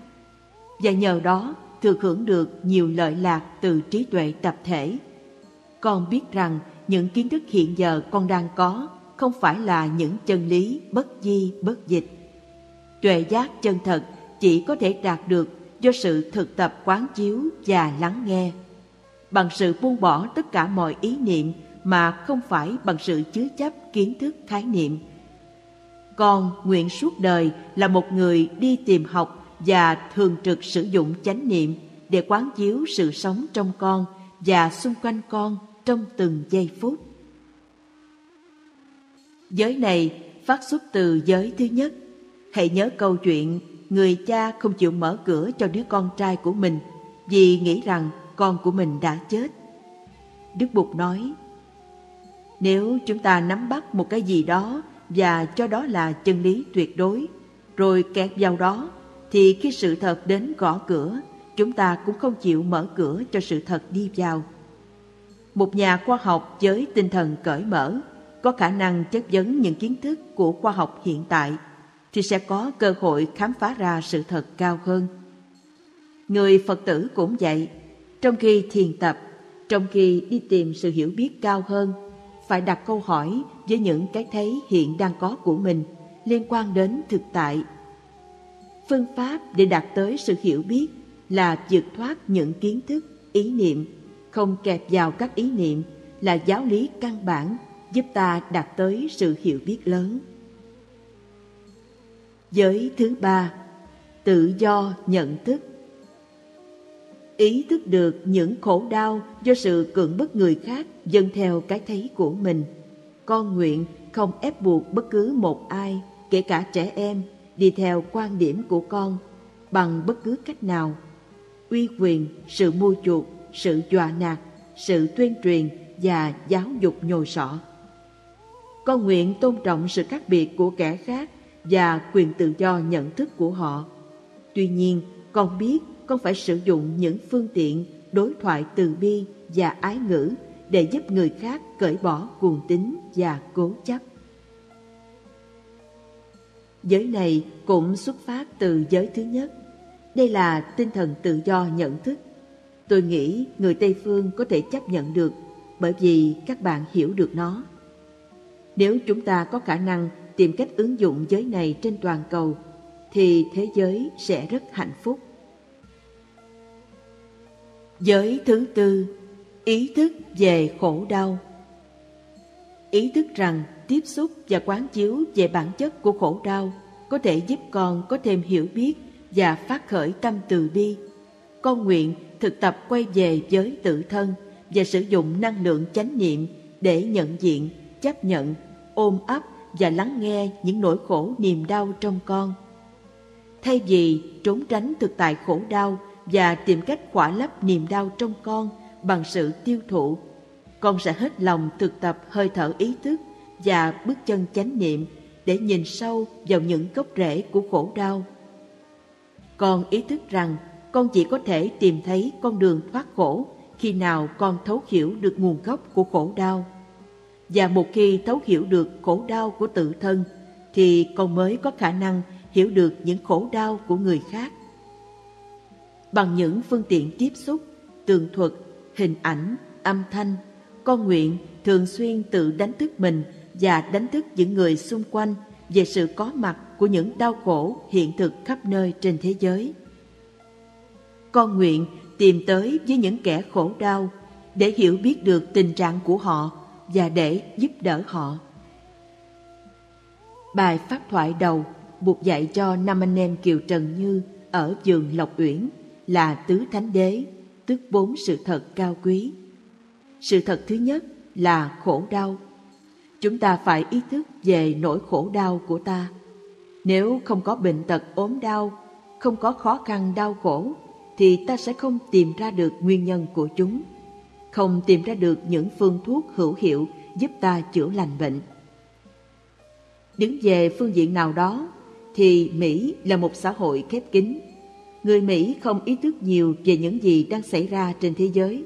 và nhờ đó thừa hưởng được nhiều lợi lạc từ trí tuệ tập thể. Con biết rằng những kiến thức hiện giờ con đang có không phải là những chân lý bất di bất dịch. Tuệ giác chân thật chỉ có thể đạt được do sự thực tập quán chiếu và lắng nghe. Bằng sự buông bỏ tất cả mọi ý niệm mà không phải bằng sự chứa chấp kiến thức khái niệm. Con nguyện suốt đời là một người đi tìm học và thường trực sử dụng chánh niệm để quán chiếu sự sống trong con và xung quanh con trong từng giây phút. Giới này phát xuất từ giới thứ nhất. Hãy nhớ câu chuyện người cha không chịu mở cửa cho đứa con trai của mình vì nghĩ rằng con của mình đã chết. Đức Bụt nói, nếu chúng ta nắm bắt một cái gì đó và cho đó là chân lý tuyệt đối, rồi kẹt vào đó, thì khi sự thật đến gõ cửa, chúng ta cũng không chịu mở cửa cho sự thật đi vào. Một nhà khoa học với tinh thần cởi mở có khả năng chất vấn những kiến thức của khoa học hiện tại thì sẽ có cơ hội khám phá ra sự thật cao hơn. Người Phật tử cũng vậy, trong khi thiền tập, trong khi đi tìm sự hiểu biết cao hơn, phải đặt câu hỏi với những cái thấy hiện đang có của mình liên quan đến thực tại. Phương pháp để đạt tới sự hiểu biết là vượt thoát những kiến thức, ý niệm, không kẹp vào các ý niệm là giáo lý căn bản giúp ta đạt tới sự hiểu biết lớn. Giới thứ ba, tự do nhận thức. Ý thức được những khổ đau do sự cưỡng bức người khác dâng theo cái thấy của mình. Con nguyện không ép buộc bất cứ một ai, kể cả trẻ em, đi theo quan điểm của con bằng bất cứ cách nào. Uy quyền, sự mua chuộc, sự dọa nạt, sự tuyên truyền và giáo dục nhồi sọ. Con nguyện tôn trọng sự khác biệt của kẻ khác và quyền tự do nhận thức của họ. Tuy nhiên, con biết con phải sử dụng những phương tiện đối thoại từ bi và ái ngữ để giúp người khác cởi bỏ cuồng tín và cố chấp. Giới này cũng xuất phát từ giới thứ nhất. Đây là tinh thần tự do nhận thức. Tôi nghĩ người Tây Phương có thể chấp nhận được bởi vì các bạn hiểu được nó. Nếu chúng ta có khả năng tìm cách ứng dụng giới này trên toàn cầu, thì thế giới sẽ rất hạnh phúc. Giới thứ tư, ý thức về khổ đau. Ý thức rằng tiếp xúc và quán chiếu về bản chất của khổ đau có thể giúp con có thêm hiểu biết và phát khởi tâm từ bi. Con nguyện thực tập quay về với tự thân và sử dụng năng lượng chánh niệm để nhận diện, chấp nhận, ôm ấp và lắng nghe những nỗi khổ niềm đau trong con. Thay vì trốn tránh thực tại khổ đau và tìm cách khỏa lấp niềm đau trong con bằng sự tiêu thụ, con sẽ hết lòng thực tập hơi thở ý thức và bước chân chánh niệm để nhìn sâu vào những gốc rễ của khổ đau. Con ý thức rằng con chỉ có thể tìm thấy con đường thoát khổ khi nào con thấu hiểu được nguồn gốc của khổ đau. Và một khi thấu hiểu được khổ đau của tự thân, thì con mới có khả năng hiểu được những khổ đau của người khác. Bằng những phương tiện tiếp xúc, tường thuật, hình ảnh, âm thanh, con nguyện thường xuyên tự đánh thức mình và đánh thức những người xung quanh về sự có mặt của những đau khổ hiện thực khắp nơi trên thế giới. Con nguyện tìm tới với những kẻ khổ đau để hiểu biết được tình trạng của họ và để giúp đỡ họ. Bài phát thoại đầu buộc dạy cho năm anh em Kiều Trần Như ở vườn Lộc Uyển là tứ thánh đế, tức bốn sự thật cao quý. Sự thật thứ nhất là khổ đau. Chúng ta phải ý thức về nỗi khổ đau của ta. Nếu không có bệnh tật ốm đau, không có khó khăn đau khổ, thì ta sẽ không tìm ra được nguyên nhân của chúng không tìm ra được những phương thuốc hữu hiệu giúp ta chữa lành bệnh. Đứng về phương diện nào đó, thì Mỹ là một xã hội khép kín. Người Mỹ không ý thức nhiều về những gì đang xảy ra trên thế giới.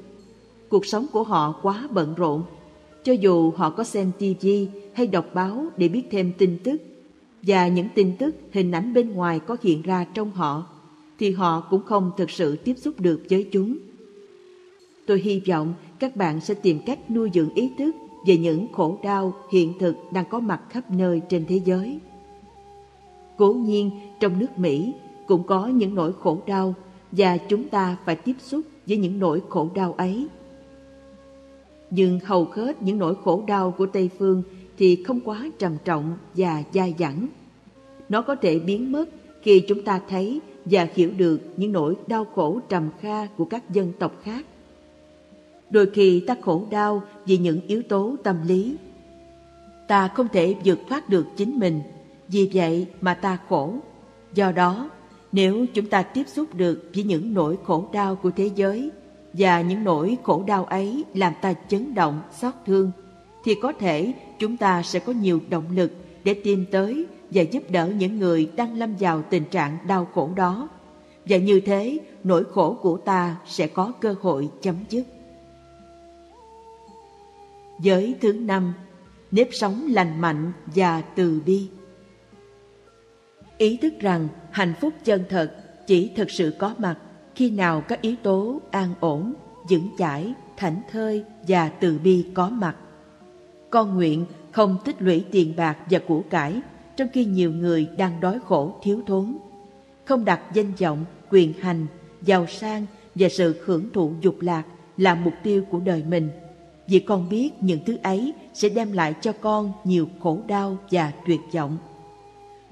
Cuộc sống của họ quá bận rộn. Cho dù họ có xem TV hay đọc báo để biết thêm tin tức, và những tin tức hình ảnh bên ngoài có hiện ra trong họ, thì họ cũng không thực sự tiếp xúc được với chúng Tôi hy vọng các bạn sẽ tìm cách nuôi dưỡng ý thức về những khổ đau hiện thực đang có mặt khắp nơi trên thế giới. Cố nhiên, trong nước Mỹ cũng có những nỗi khổ đau và chúng ta phải tiếp xúc với những nỗi khổ đau ấy. Nhưng hầu hết những nỗi khổ đau của Tây Phương thì không quá trầm trọng và dai dẳng. Nó có thể biến mất khi chúng ta thấy và hiểu được những nỗi đau khổ trầm kha của các dân tộc khác. Đôi khi ta khổ đau vì những yếu tố tâm lý. Ta không thể vượt thoát được chính mình, vì vậy mà ta khổ. Do đó, nếu chúng ta tiếp xúc được với những nỗi khổ đau của thế giới và những nỗi khổ đau ấy làm ta chấn động, xót thương, thì có thể chúng ta sẽ có nhiều động lực để tìm tới và giúp đỡ những người đang lâm vào tình trạng đau khổ đó. Và như thế, nỗi khổ của ta sẽ có cơ hội chấm dứt. Giới thứ năm, nếp sống lành mạnh và từ bi. Ý thức rằng hạnh phúc chân thật chỉ thực sự có mặt khi nào các yếu tố an ổn, vững chãi, thảnh thơi và từ bi có mặt. Con nguyện không tích lũy tiền bạc và của cải trong khi nhiều người đang đói khổ thiếu thốn. Không đặt danh vọng, quyền hành, giàu sang và sự hưởng thụ dục lạc là mục tiêu của đời mình. Vì con biết những thứ ấy sẽ đem lại cho con nhiều khổ đau và tuyệt vọng.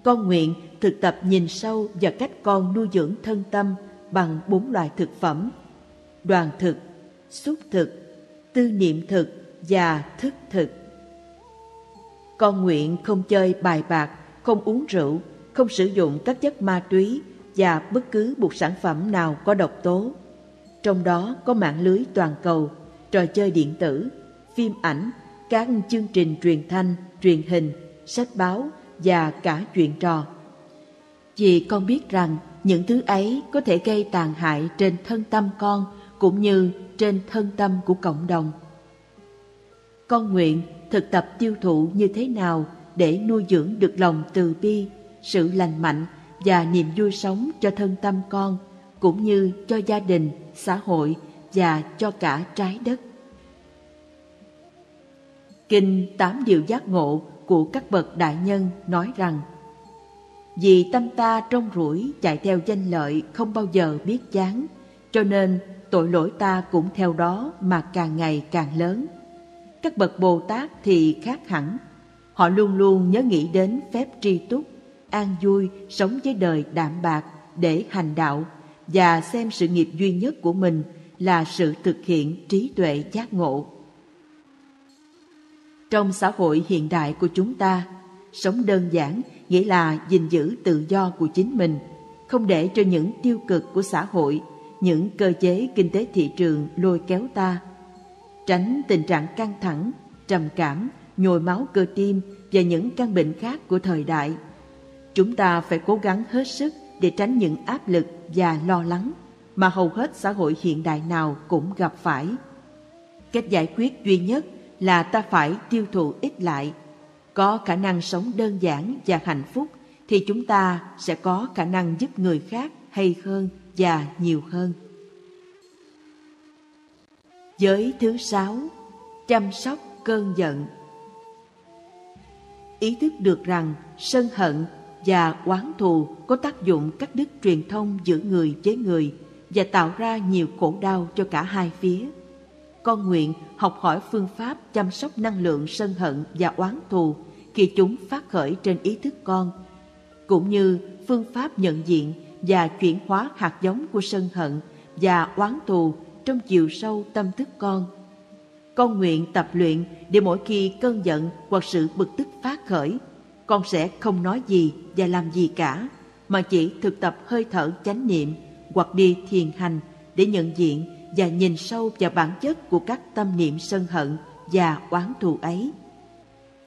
Con nguyện thực tập nhìn sâu vào cách con nuôi dưỡng thân tâm bằng bốn loại thực phẩm. Đoàn thực, xúc thực, tư niệm thực và thức thực. Con nguyện không chơi bài bạc, không uống rượu, không sử dụng các chất ma túy và bất cứ một sản phẩm nào có độc tố. Trong đó có mạng lưới toàn cầu, trò chơi điện tử, phim ảnh, các chương trình truyền thanh, truyền hình, sách báo và cả chuyện trò. Vì con biết rằng những thứ ấy có thể gây tàn hại trên thân tâm con cũng như trên thân tâm của cộng đồng. Con nguyện thực tập tiêu thụ như thế nào để nuôi dưỡng được lòng từ bi, sự lành mạnh và niềm vui sống cho thân tâm con, cũng như cho gia đình, xã hội và cho cả trái đất. Kinh Tám Điều Giác Ngộ của các bậc đại nhân nói rằng Vì tâm ta trong rủi chạy theo danh lợi không bao giờ biết chán, cho nên tội lỗi ta cũng theo đó mà càng ngày càng lớn. Các bậc Bồ Tát thì khác hẳn, họ luôn luôn nhớ nghĩ đến phép tri túc, an vui sống với đời đạm bạc để hành đạo và xem sự nghiệp duy nhất của mình là sự thực hiện trí tuệ giác ngộ. Trong xã hội hiện đại của chúng ta, sống đơn giản nghĩa là gìn giữ tự do của chính mình, không để cho những tiêu cực của xã hội, những cơ chế kinh tế thị trường lôi kéo ta. Tránh tình trạng căng thẳng, trầm cảm, nhồi máu cơ tim và những căn bệnh khác của thời đại. Chúng ta phải cố gắng hết sức để tránh những áp lực và lo lắng mà hầu hết xã hội hiện đại nào cũng gặp phải. Cách giải quyết duy nhất là ta phải tiêu thụ ít lại. Có khả năng sống đơn giản và hạnh phúc thì chúng ta sẽ có khả năng giúp người khác hay hơn và nhiều hơn. Giới thứ sáu, chăm sóc cơn giận. Ý thức được rằng sân hận và oán thù có tác dụng cắt đứt truyền thông giữa người với người và tạo ra nhiều khổ đau cho cả hai phía con nguyện học hỏi phương pháp chăm sóc năng lượng sân hận và oán thù khi chúng phát khởi trên ý thức con, cũng như phương pháp nhận diện và chuyển hóa hạt giống của sân hận và oán thù trong chiều sâu tâm thức con. Con nguyện tập luyện để mỗi khi cơn giận hoặc sự bực tức phát khởi, con sẽ không nói gì và làm gì cả, mà chỉ thực tập hơi thở chánh niệm hoặc đi thiền hành để nhận diện và nhìn sâu vào bản chất của các tâm niệm sân hận và oán thù ấy.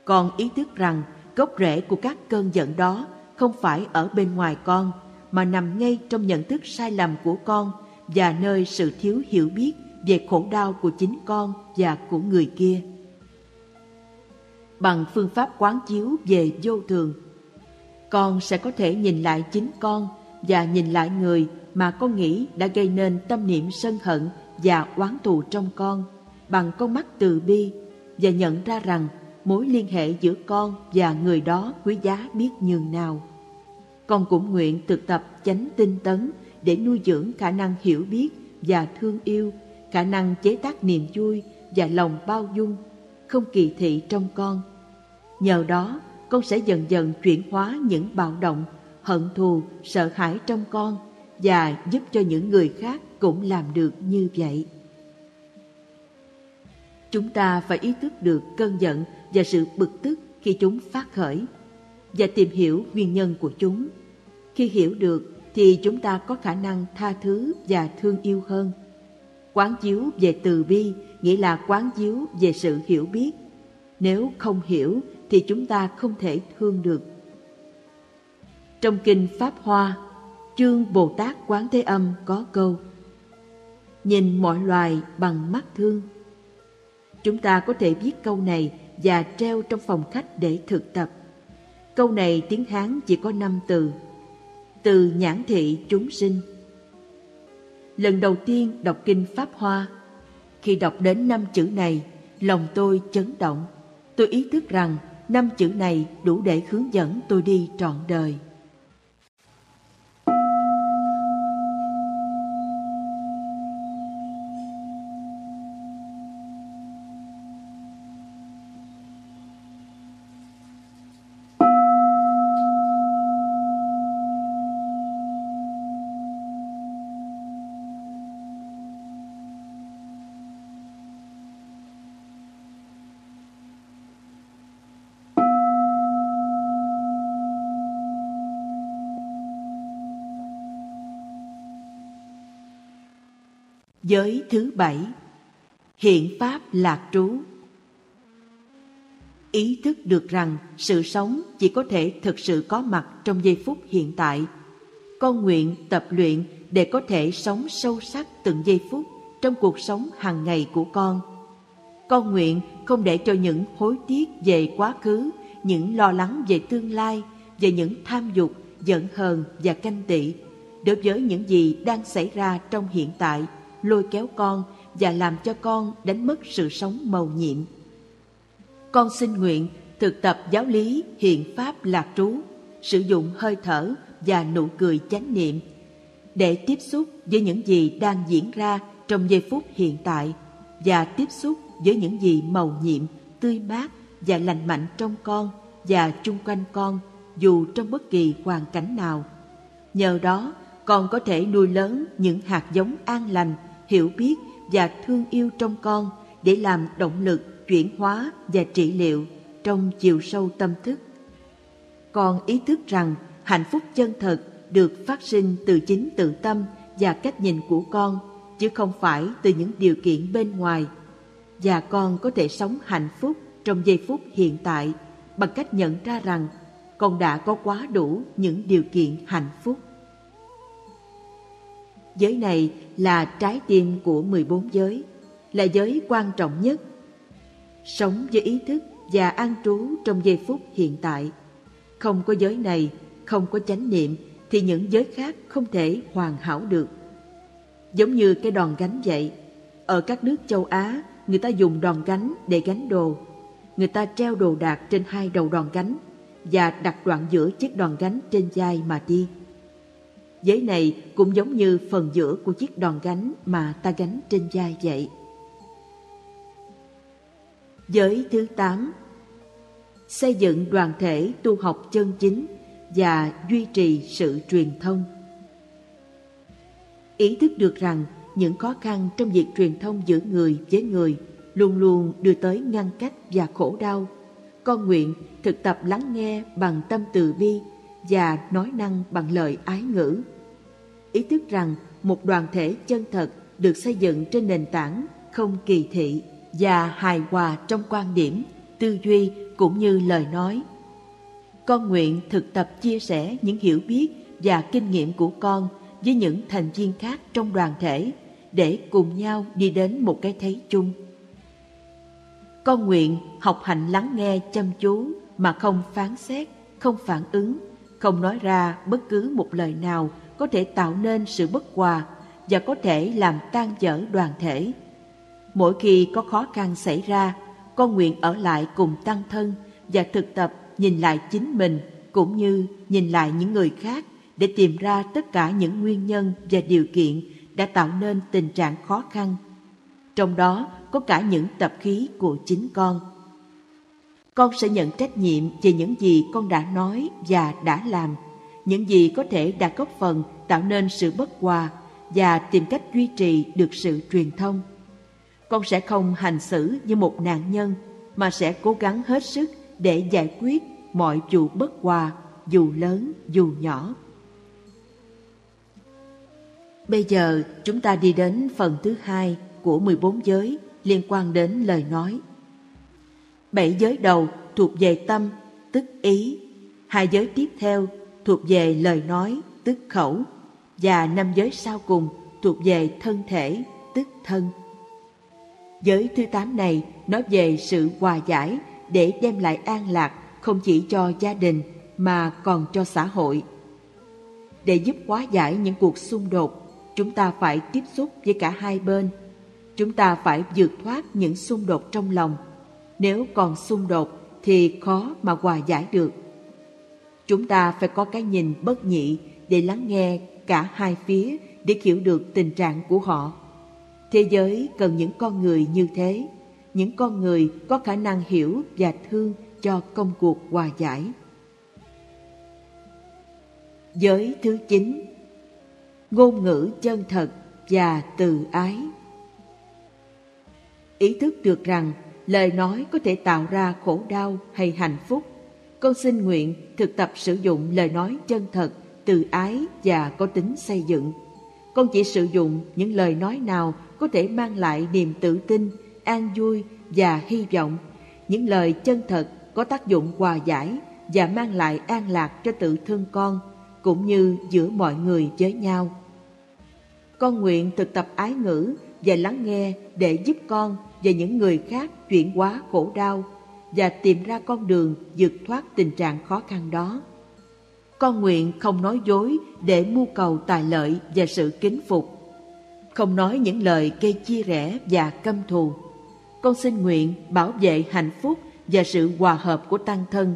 Con ý thức rằng gốc rễ của các cơn giận đó không phải ở bên ngoài con mà nằm ngay trong nhận thức sai lầm của con và nơi sự thiếu hiểu biết về khổ đau của chính con và của người kia. Bằng phương pháp quán chiếu về vô thường, con sẽ có thể nhìn lại chính con và nhìn lại người mà con nghĩ đã gây nên tâm niệm sân hận và oán thù trong con bằng con mắt từ bi và nhận ra rằng mối liên hệ giữa con và người đó quý giá biết nhường nào. Con cũng nguyện thực tập chánh tinh tấn để nuôi dưỡng khả năng hiểu biết và thương yêu, khả năng chế tác niềm vui và lòng bao dung, không kỳ thị trong con. Nhờ đó, con sẽ dần dần chuyển hóa những bạo động, hận thù, sợ hãi trong con và giúp cho những người khác cũng làm được như vậy. Chúng ta phải ý thức được cơn giận và sự bực tức khi chúng phát khởi và tìm hiểu nguyên nhân của chúng. Khi hiểu được thì chúng ta có khả năng tha thứ và thương yêu hơn. Quán chiếu về từ bi nghĩa là quán chiếu về sự hiểu biết. Nếu không hiểu thì chúng ta không thể thương được. Trong kinh Pháp Hoa, chương Bồ Tát Quán Thế Âm có câu Nhìn mọi loài bằng mắt thương. Chúng ta có thể viết câu này và treo trong phòng khách để thực tập. Câu này tiếng Hán chỉ có năm từ. Từ nhãn thị chúng sinh. Lần đầu tiên đọc kinh Pháp Hoa, khi đọc đến năm chữ này, lòng tôi chấn động. Tôi ý thức rằng năm chữ này đủ để hướng dẫn tôi đi trọn đời. Giới thứ bảy Hiện Pháp Lạc Trú Ý thức được rằng sự sống chỉ có thể thực sự có mặt trong giây phút hiện tại. Con nguyện tập luyện để có thể sống sâu sắc từng giây phút trong cuộc sống hàng ngày của con. Con nguyện không để cho những hối tiếc về quá khứ, những lo lắng về tương lai, về những tham dục, giận hờn và canh tị đối với những gì đang xảy ra trong hiện tại – lôi kéo con và làm cho con đánh mất sự sống màu nhiệm. Con xin nguyện thực tập giáo lý hiện pháp lạc trú, sử dụng hơi thở và nụ cười chánh niệm để tiếp xúc với những gì đang diễn ra trong giây phút hiện tại và tiếp xúc với những gì màu nhiệm, tươi mát và lành mạnh trong con và chung quanh con dù trong bất kỳ hoàn cảnh nào. Nhờ đó, con có thể nuôi lớn những hạt giống an lành hiểu biết và thương yêu trong con để làm động lực chuyển hóa và trị liệu trong chiều sâu tâm thức. Con ý thức rằng hạnh phúc chân thật được phát sinh từ chính tự tâm và cách nhìn của con, chứ không phải từ những điều kiện bên ngoài. Và con có thể sống hạnh phúc trong giây phút hiện tại bằng cách nhận ra rằng con đã có quá đủ những điều kiện hạnh phúc. Giới này là trái tim của 14 giới, là giới quan trọng nhất. Sống với ý thức và an trú trong giây phút hiện tại. Không có giới này, không có chánh niệm thì những giới khác không thể hoàn hảo được. Giống như cái đòn gánh vậy, ở các nước châu Á, người ta dùng đòn gánh để gánh đồ. Người ta treo đồ đạc trên hai đầu đòn gánh và đặt đoạn giữa chiếc đòn gánh trên vai mà đi. Giới này cũng giống như phần giữa của chiếc đòn gánh mà ta gánh trên vai vậy. Giới thứ 8 Xây dựng đoàn thể tu học chân chính và duy trì sự truyền thông. Ý thức được rằng những khó khăn trong việc truyền thông giữa người với người luôn luôn đưa tới ngăn cách và khổ đau. Con nguyện thực tập lắng nghe bằng tâm từ bi và nói năng bằng lời ái ngữ ý thức rằng một đoàn thể chân thật được xây dựng trên nền tảng không kỳ thị và hài hòa trong quan điểm, tư duy cũng như lời nói. Con nguyện thực tập chia sẻ những hiểu biết và kinh nghiệm của con với những thành viên khác trong đoàn thể để cùng nhau đi đến một cái thấy chung. Con nguyện học hành lắng nghe chăm chú mà không phán xét, không phản ứng, không nói ra bất cứ một lời nào có thể tạo nên sự bất hòa và có thể làm tan vỡ đoàn thể. Mỗi khi có khó khăn xảy ra, con nguyện ở lại cùng tăng thân và thực tập nhìn lại chính mình cũng như nhìn lại những người khác để tìm ra tất cả những nguyên nhân và điều kiện đã tạo nên tình trạng khó khăn. Trong đó có cả những tập khí của chính con. Con sẽ nhận trách nhiệm về những gì con đã nói và đã làm, những gì có thể đã góp phần tạo nên sự bất hòa và tìm cách duy trì được sự truyền thông. Con sẽ không hành xử như một nạn nhân mà sẽ cố gắng hết sức để giải quyết mọi vụ bất hòa dù lớn dù nhỏ. Bây giờ chúng ta đi đến phần thứ hai của 14 giới liên quan đến lời nói. Bảy giới đầu thuộc về tâm, tức ý. Hai giới tiếp theo thuộc về lời nói, tức khẩu. Và năm giới sau cùng thuộc về thân thể, tức thân. Giới thứ tám này nói về sự hòa giải để đem lại an lạc không chỉ cho gia đình mà còn cho xã hội. Để giúp hóa giải những cuộc xung đột, chúng ta phải tiếp xúc với cả hai bên. Chúng ta phải vượt thoát những xung đột trong lòng. Nếu còn xung đột thì khó mà hòa giải được. Chúng ta phải có cái nhìn bất nhị để lắng nghe cả hai phía để hiểu được tình trạng của họ. Thế giới cần những con người như thế, những con người có khả năng hiểu và thương cho công cuộc hòa giải. Giới thứ chín Ngôn ngữ chân thật và từ ái Ý thức được rằng lời nói có thể tạo ra khổ đau hay hạnh phúc. Con xin nguyện thực tập sử dụng lời nói chân thật, từ ái và có tính xây dựng. Con chỉ sử dụng những lời nói nào có thể mang lại niềm tự tin, an vui và hy vọng. Những lời chân thật có tác dụng hòa giải và mang lại an lạc cho tự thân con cũng như giữa mọi người với nhau. Con nguyện thực tập ái ngữ và lắng nghe để giúp con và những người khác chuyển hóa khổ đau và tìm ra con đường vượt thoát tình trạng khó khăn đó. Con nguyện không nói dối để mưu cầu tài lợi và sự kính phục. Không nói những lời gây chia rẽ và căm thù. Con xin nguyện bảo vệ hạnh phúc và sự hòa hợp của tăng thân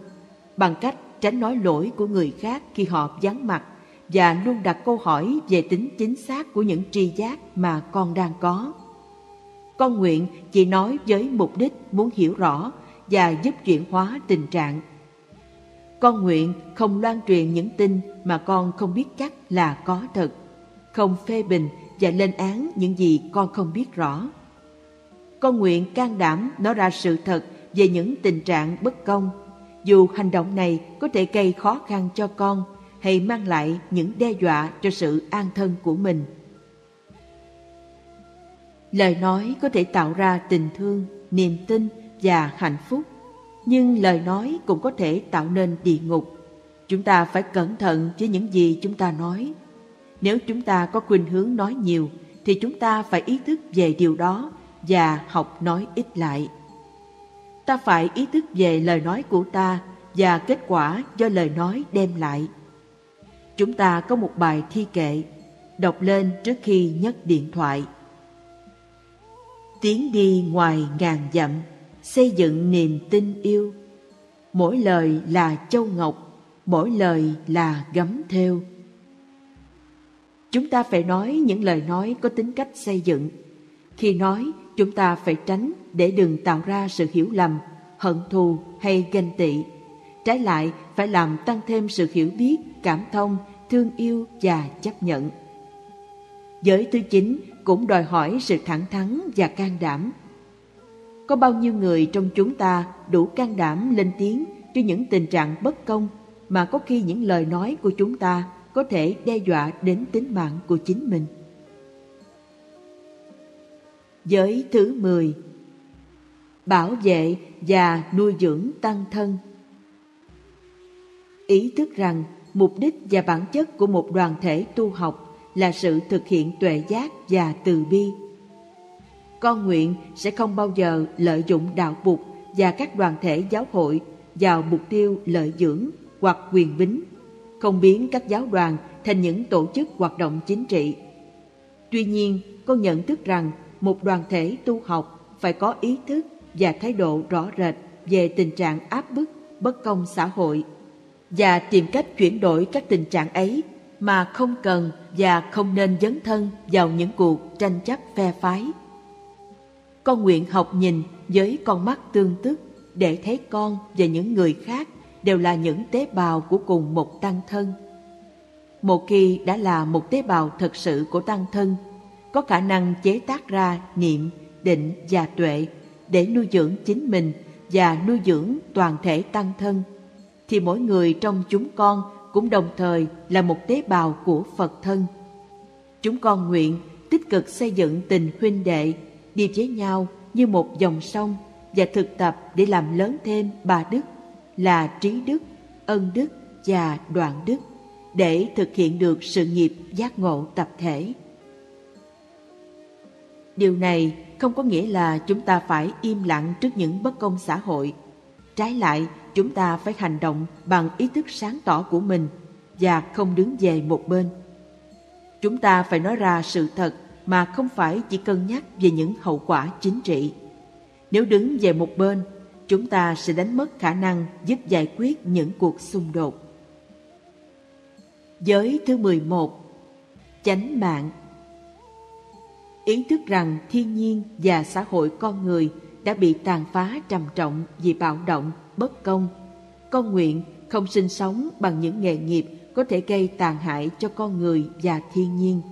bằng cách tránh nói lỗi của người khác khi họ vắng mặt và luôn đặt câu hỏi về tính chính xác của những tri giác mà con đang có. Con nguyện chỉ nói với mục đích muốn hiểu rõ và giúp chuyển hóa tình trạng. Con nguyện không loan truyền những tin mà con không biết chắc là có thật, không phê bình và lên án những gì con không biết rõ. Con nguyện can đảm nói ra sự thật về những tình trạng bất công, dù hành động này có thể gây khó khăn cho con hay mang lại những đe dọa cho sự an thân của mình. Lời nói có thể tạo ra tình thương, niềm tin và hạnh phúc, nhưng lời nói cũng có thể tạo nên địa ngục. Chúng ta phải cẩn thận với những gì chúng ta nói. Nếu chúng ta có khuynh hướng nói nhiều, thì chúng ta phải ý thức về điều đó và học nói ít lại. Ta phải ý thức về lời nói của ta và kết quả do lời nói đem lại. Chúng ta có một bài thi kệ, đọc lên trước khi nhấc điện thoại. Tiến đi ngoài ngàn dặm, xây dựng niềm tin yêu. Mỗi lời là châu ngọc, mỗi lời là gấm thêu Chúng ta phải nói những lời nói có tính cách xây dựng. Khi nói, chúng ta phải tránh để đừng tạo ra sự hiểu lầm, hận thù hay ganh tị. Trái lại, phải làm tăng thêm sự hiểu biết, cảm thông, thương yêu và chấp nhận. Giới thứ chín cũng đòi hỏi sự thẳng thắn và can đảm. Có bao nhiêu người trong chúng ta đủ can đảm lên tiếng cho những tình trạng bất công mà có khi những lời nói của chúng ta có thể đe dọa đến tính mạng của chính mình. Giới thứ 10 Bảo vệ và nuôi dưỡng tăng thân Ý thức rằng mục đích và bản chất của một đoàn thể tu học là sự thực hiện tuệ giác và từ bi. Con nguyện sẽ không bao giờ lợi dụng đạo bục và các đoàn thể giáo hội vào mục tiêu lợi dưỡng hoặc quyền bính, không biến các giáo đoàn thành những tổ chức hoạt động chính trị. Tuy nhiên, con nhận thức rằng một đoàn thể tu học phải có ý thức và thái độ rõ rệt về tình trạng áp bức, bất công xã hội và tìm cách chuyển đổi các tình trạng ấy mà không cần và không nên dấn thân vào những cuộc tranh chấp phe phái. Con nguyện học nhìn với con mắt tương tức để thấy con và những người khác đều là những tế bào của cùng một tăng thân. Một khi đã là một tế bào thật sự của tăng thân, có khả năng chế tác ra niệm, định và tuệ để nuôi dưỡng chính mình và nuôi dưỡng toàn thể tăng thân, thì mỗi người trong chúng con cũng đồng thời là một tế bào của Phật thân. Chúng con nguyện tích cực xây dựng tình huynh đệ, đi với nhau như một dòng sông và thực tập để làm lớn thêm ba đức là trí đức, ân đức và đoạn đức để thực hiện được sự nghiệp giác ngộ tập thể. Điều này không có nghĩa là chúng ta phải im lặng trước những bất công xã hội. Trái lại, chúng ta phải hành động bằng ý thức sáng tỏ của mình và không đứng về một bên. Chúng ta phải nói ra sự thật mà không phải chỉ cân nhắc về những hậu quả chính trị. Nếu đứng về một bên, chúng ta sẽ đánh mất khả năng giúp giải quyết những cuộc xung đột. Giới thứ 11 Chánh mạng Ý thức rằng thiên nhiên và xã hội con người đã bị tàn phá trầm trọng vì bạo động, bất công. Con nguyện không sinh sống bằng những nghề nghiệp có thể gây tàn hại cho con người và thiên nhiên.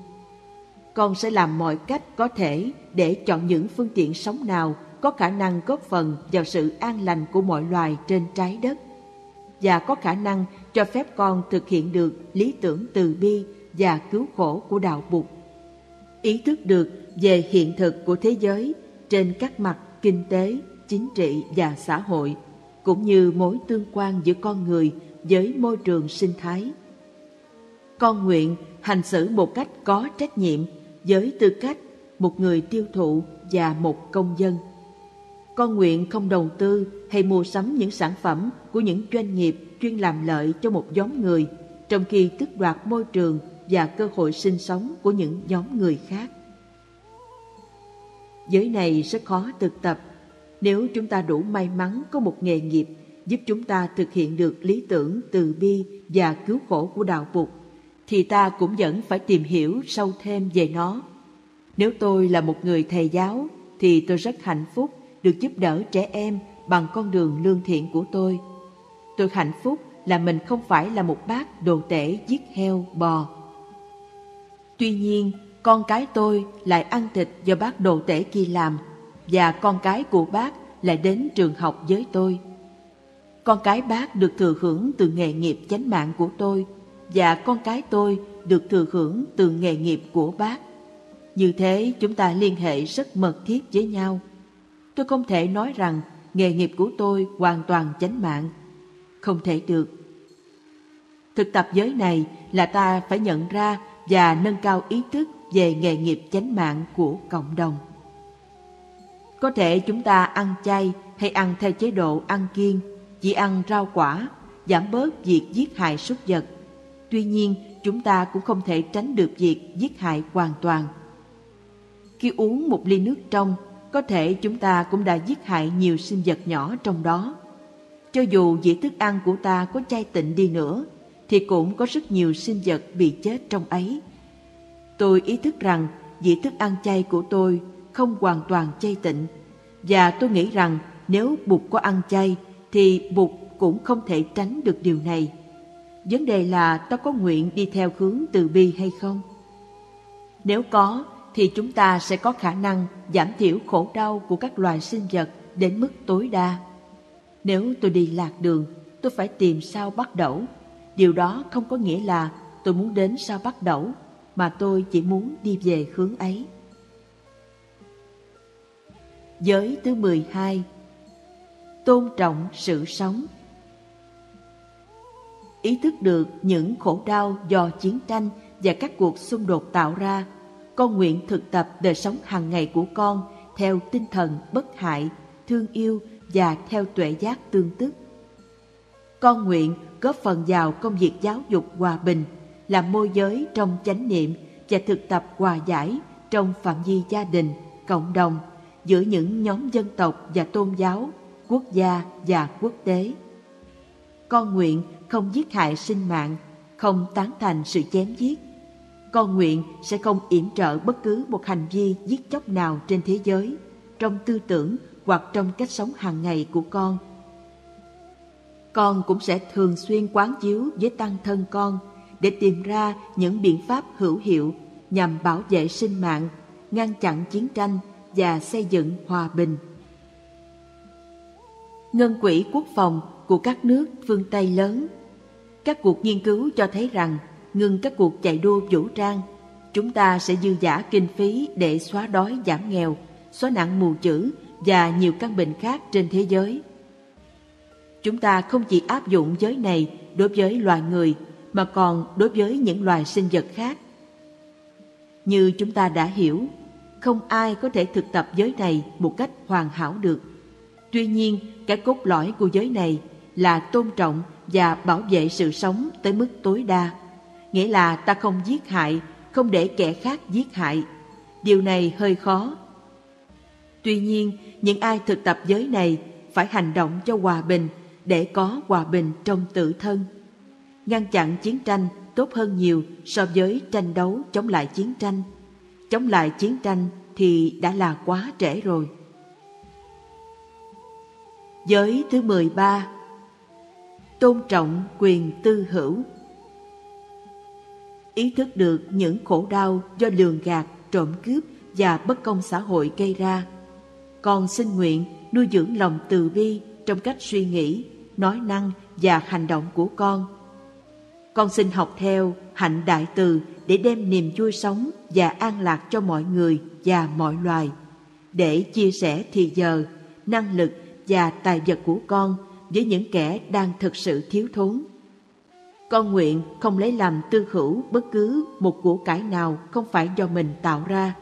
Con sẽ làm mọi cách có thể để chọn những phương tiện sống nào có khả năng góp phần vào sự an lành của mọi loài trên trái đất và có khả năng cho phép con thực hiện được lý tưởng từ bi và cứu khổ của đạo Bụt. Ý thức được về hiện thực của thế giới trên các mặt kinh tế, chính trị và xã hội, cũng như mối tương quan giữa con người với môi trường sinh thái. Con nguyện hành xử một cách có trách nhiệm với tư cách một người tiêu thụ và một công dân. Con nguyện không đầu tư hay mua sắm những sản phẩm của những doanh nghiệp chuyên làm lợi cho một nhóm người, trong khi tước đoạt môi trường và cơ hội sinh sống của những nhóm người khác. Giới này rất khó thực tập. Nếu chúng ta đủ may mắn có một nghề nghiệp giúp chúng ta thực hiện được lý tưởng từ bi và cứu khổ của đạo Phật, thì ta cũng vẫn phải tìm hiểu sâu thêm về nó. Nếu tôi là một người thầy giáo, thì tôi rất hạnh phúc được giúp đỡ trẻ em bằng con đường lương thiện của tôi. Tôi hạnh phúc là mình không phải là một bác đồ tể giết heo, bò. Tuy nhiên, con cái tôi lại ăn thịt do bác đồ tể kia làm, và con cái của bác lại đến trường học với tôi. Con cái bác được thừa hưởng từ nghề nghiệp chánh mạng của tôi, và con cái tôi được thừa hưởng từ nghề nghiệp của bác. Như thế chúng ta liên hệ rất mật thiết với nhau. Tôi không thể nói rằng nghề nghiệp của tôi hoàn toàn chánh mạng. Không thể được. Thực tập giới này là ta phải nhận ra và nâng cao ý thức về nghề nghiệp chánh mạng của cộng đồng. Có thể chúng ta ăn chay hay ăn theo chế độ ăn kiêng, chỉ ăn rau quả, giảm bớt việc giết hại súc vật. Tuy nhiên, chúng ta cũng không thể tránh được việc giết hại hoàn toàn. Khi uống một ly nước trong, có thể chúng ta cũng đã giết hại nhiều sinh vật nhỏ trong đó. Cho dù dĩa thức ăn của ta có chay tịnh đi nữa, thì cũng có rất nhiều sinh vật bị chết trong ấy. Tôi ý thức rằng dĩa thức ăn chay của tôi không hoàn toàn chay tịnh, và tôi nghĩ rằng nếu Bụt có ăn chay, thì Bụt cũng không thể tránh được điều này. Vấn đề là ta có nguyện đi theo hướng từ bi hay không? Nếu có, thì chúng ta sẽ có khả năng giảm thiểu khổ đau của các loài sinh vật đến mức tối đa. Nếu tôi đi lạc đường, tôi phải tìm sao bắt đẩu. Điều đó không có nghĩa là tôi muốn đến sao bắt đẩu, mà tôi chỉ muốn đi về hướng ấy. Giới thứ 12 Tôn trọng sự sống Ý thức được những khổ đau do chiến tranh và các cuộc xung đột tạo ra con nguyện thực tập đời sống hàng ngày của con theo tinh thần bất hại, thương yêu và theo tuệ giác tương tức. Con nguyện góp phần vào công việc giáo dục hòa bình, làm môi giới trong chánh niệm và thực tập hòa giải trong phạm vi gia đình, cộng đồng, giữa những nhóm dân tộc và tôn giáo, quốc gia và quốc tế. Con nguyện không giết hại sinh mạng, không tán thành sự chém giết. Con nguyện sẽ không yểm trợ bất cứ một hành vi giết chóc nào trên thế giới, trong tư tưởng hoặc trong cách sống hàng ngày của con. Con cũng sẽ thường xuyên quán chiếu với tăng thân con để tìm ra những biện pháp hữu hiệu nhằm bảo vệ sinh mạng, ngăn chặn chiến tranh và xây dựng hòa bình. Ngân quỹ quốc phòng của các nước phương Tây lớn Các cuộc nghiên cứu cho thấy rằng ngừng các cuộc chạy đua vũ trang, chúng ta sẽ dư giả kinh phí để xóa đói giảm nghèo, xóa nạn mù chữ và nhiều căn bệnh khác trên thế giới. Chúng ta không chỉ áp dụng giới này đối với loài người mà còn đối với những loài sinh vật khác. Như chúng ta đã hiểu, không ai có thể thực tập giới này một cách hoàn hảo được. Tuy nhiên, cái cốt lõi của giới này là tôn trọng và bảo vệ sự sống tới mức tối đa. Nghĩa là ta không giết hại, không để kẻ khác giết hại. Điều này hơi khó. Tuy nhiên, những ai thực tập giới này phải hành động cho hòa bình để có hòa bình trong tự thân. Ngăn chặn chiến tranh tốt hơn nhiều so với tranh đấu chống lại chiến tranh. Chống lại chiến tranh thì đã là quá trễ rồi. Giới thứ 13 Tôn trọng quyền tư hữu Ý thức được những khổ đau do lường gạt, trộm cướp và bất công xã hội gây ra. Con xin nguyện nuôi dưỡng lòng từ bi trong cách suy nghĩ, nói năng và hành động của con. Con xin học theo hạnh đại từ để đem niềm vui sống và an lạc cho mọi người và mọi loài, để chia sẻ thì giờ, năng lực và tài vật của con với những kẻ đang thực sự thiếu thốn. Con nguyện không lấy làm tư hữu bất cứ một của cải nào không phải do mình tạo ra.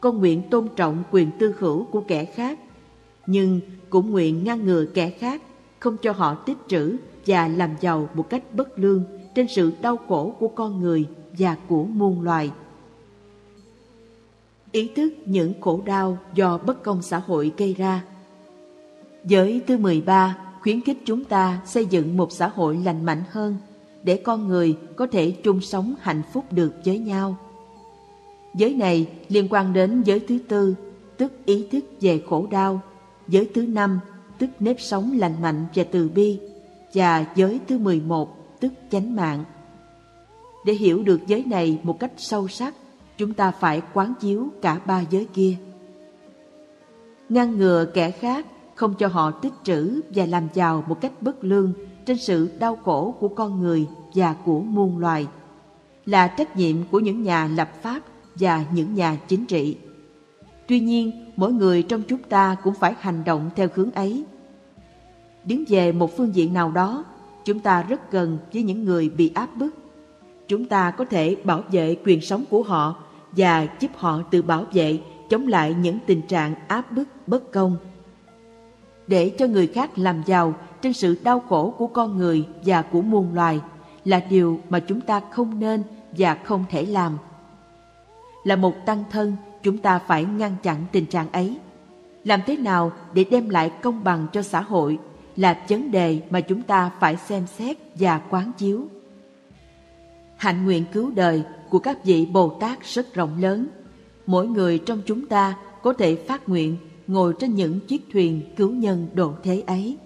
Con nguyện tôn trọng quyền tư hữu của kẻ khác, nhưng cũng nguyện ngăn ngừa kẻ khác không cho họ tích trữ và làm giàu một cách bất lương trên sự đau khổ của con người và của muôn loài. Ý thức những khổ đau do bất công xã hội gây ra Giới thứ 13 khuyến khích chúng ta xây dựng một xã hội lành mạnh hơn để con người có thể chung sống hạnh phúc được với nhau. Giới này liên quan đến giới thứ tư, tức ý thức về khổ đau, giới thứ năm, tức nếp sống lành mạnh và từ bi, và giới thứ 11, tức chánh mạng. Để hiểu được giới này một cách sâu sắc, chúng ta phải quán chiếu cả ba giới kia. Ngăn ngừa kẻ khác không cho họ tích trữ và làm giàu một cách bất lương trên sự đau khổ của con người và của muôn loài, là trách nhiệm của những nhà lập pháp và những nhà chính trị. Tuy nhiên, mỗi người trong chúng ta cũng phải hành động theo hướng ấy. Đứng về một phương diện nào đó, chúng ta rất gần với những người bị áp bức. Chúng ta có thể bảo vệ quyền sống của họ và giúp họ tự bảo vệ chống lại những tình trạng áp bức bất công để cho người khác làm giàu trên sự đau khổ của con người và của muôn loài là điều mà chúng ta không nên và không thể làm. Là một tăng thân, chúng ta phải ngăn chặn tình trạng ấy. Làm thế nào để đem lại công bằng cho xã hội là vấn đề mà chúng ta phải xem xét và quán chiếu. Hạnh nguyện cứu đời của các vị Bồ Tát rất rộng lớn. Mỗi người trong chúng ta có thể phát nguyện ngồi trên những chiếc thuyền cứu nhân độ thế ấy.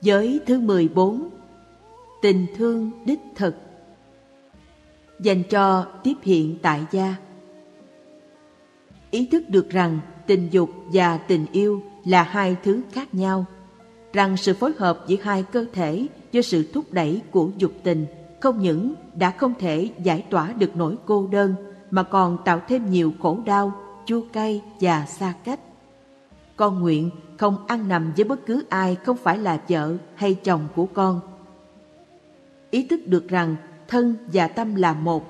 Giới thứ 14 Tình thương đích thực, Dành cho tiếp hiện tại gia Ý thức được rằng tình dục và tình yêu là hai thứ khác nhau, Rằng sự phối hợp giữa hai cơ thể do sự thúc đẩy của dục tình không những đã không thể giải tỏa được nỗi cô đơn mà còn tạo thêm nhiều khổ đau chua cay và xa cách. Con nguyện không ăn nằm với bất cứ ai không phải là vợ hay chồng của con. Ý thức được rằng thân và tâm là một,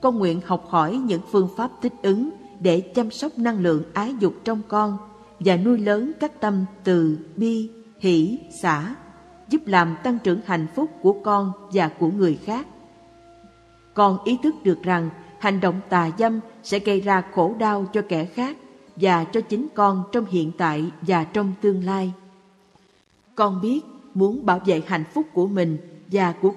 con nguyện học hỏi những phương pháp thích ứng để chăm sóc năng lượng ái dục trong con và nuôi lớn các tâm từ bi, hỷ, xả, giúp làm tăng trưởng hạnh phúc của con và của người khác. Con ý thức được rằng hành động tà dâm sẽ gây ra khổ đau cho kẻ khác và cho chính con trong hiện tại và trong tương lai. Con biết muốn bảo vệ hạnh phúc của mình và của kẻ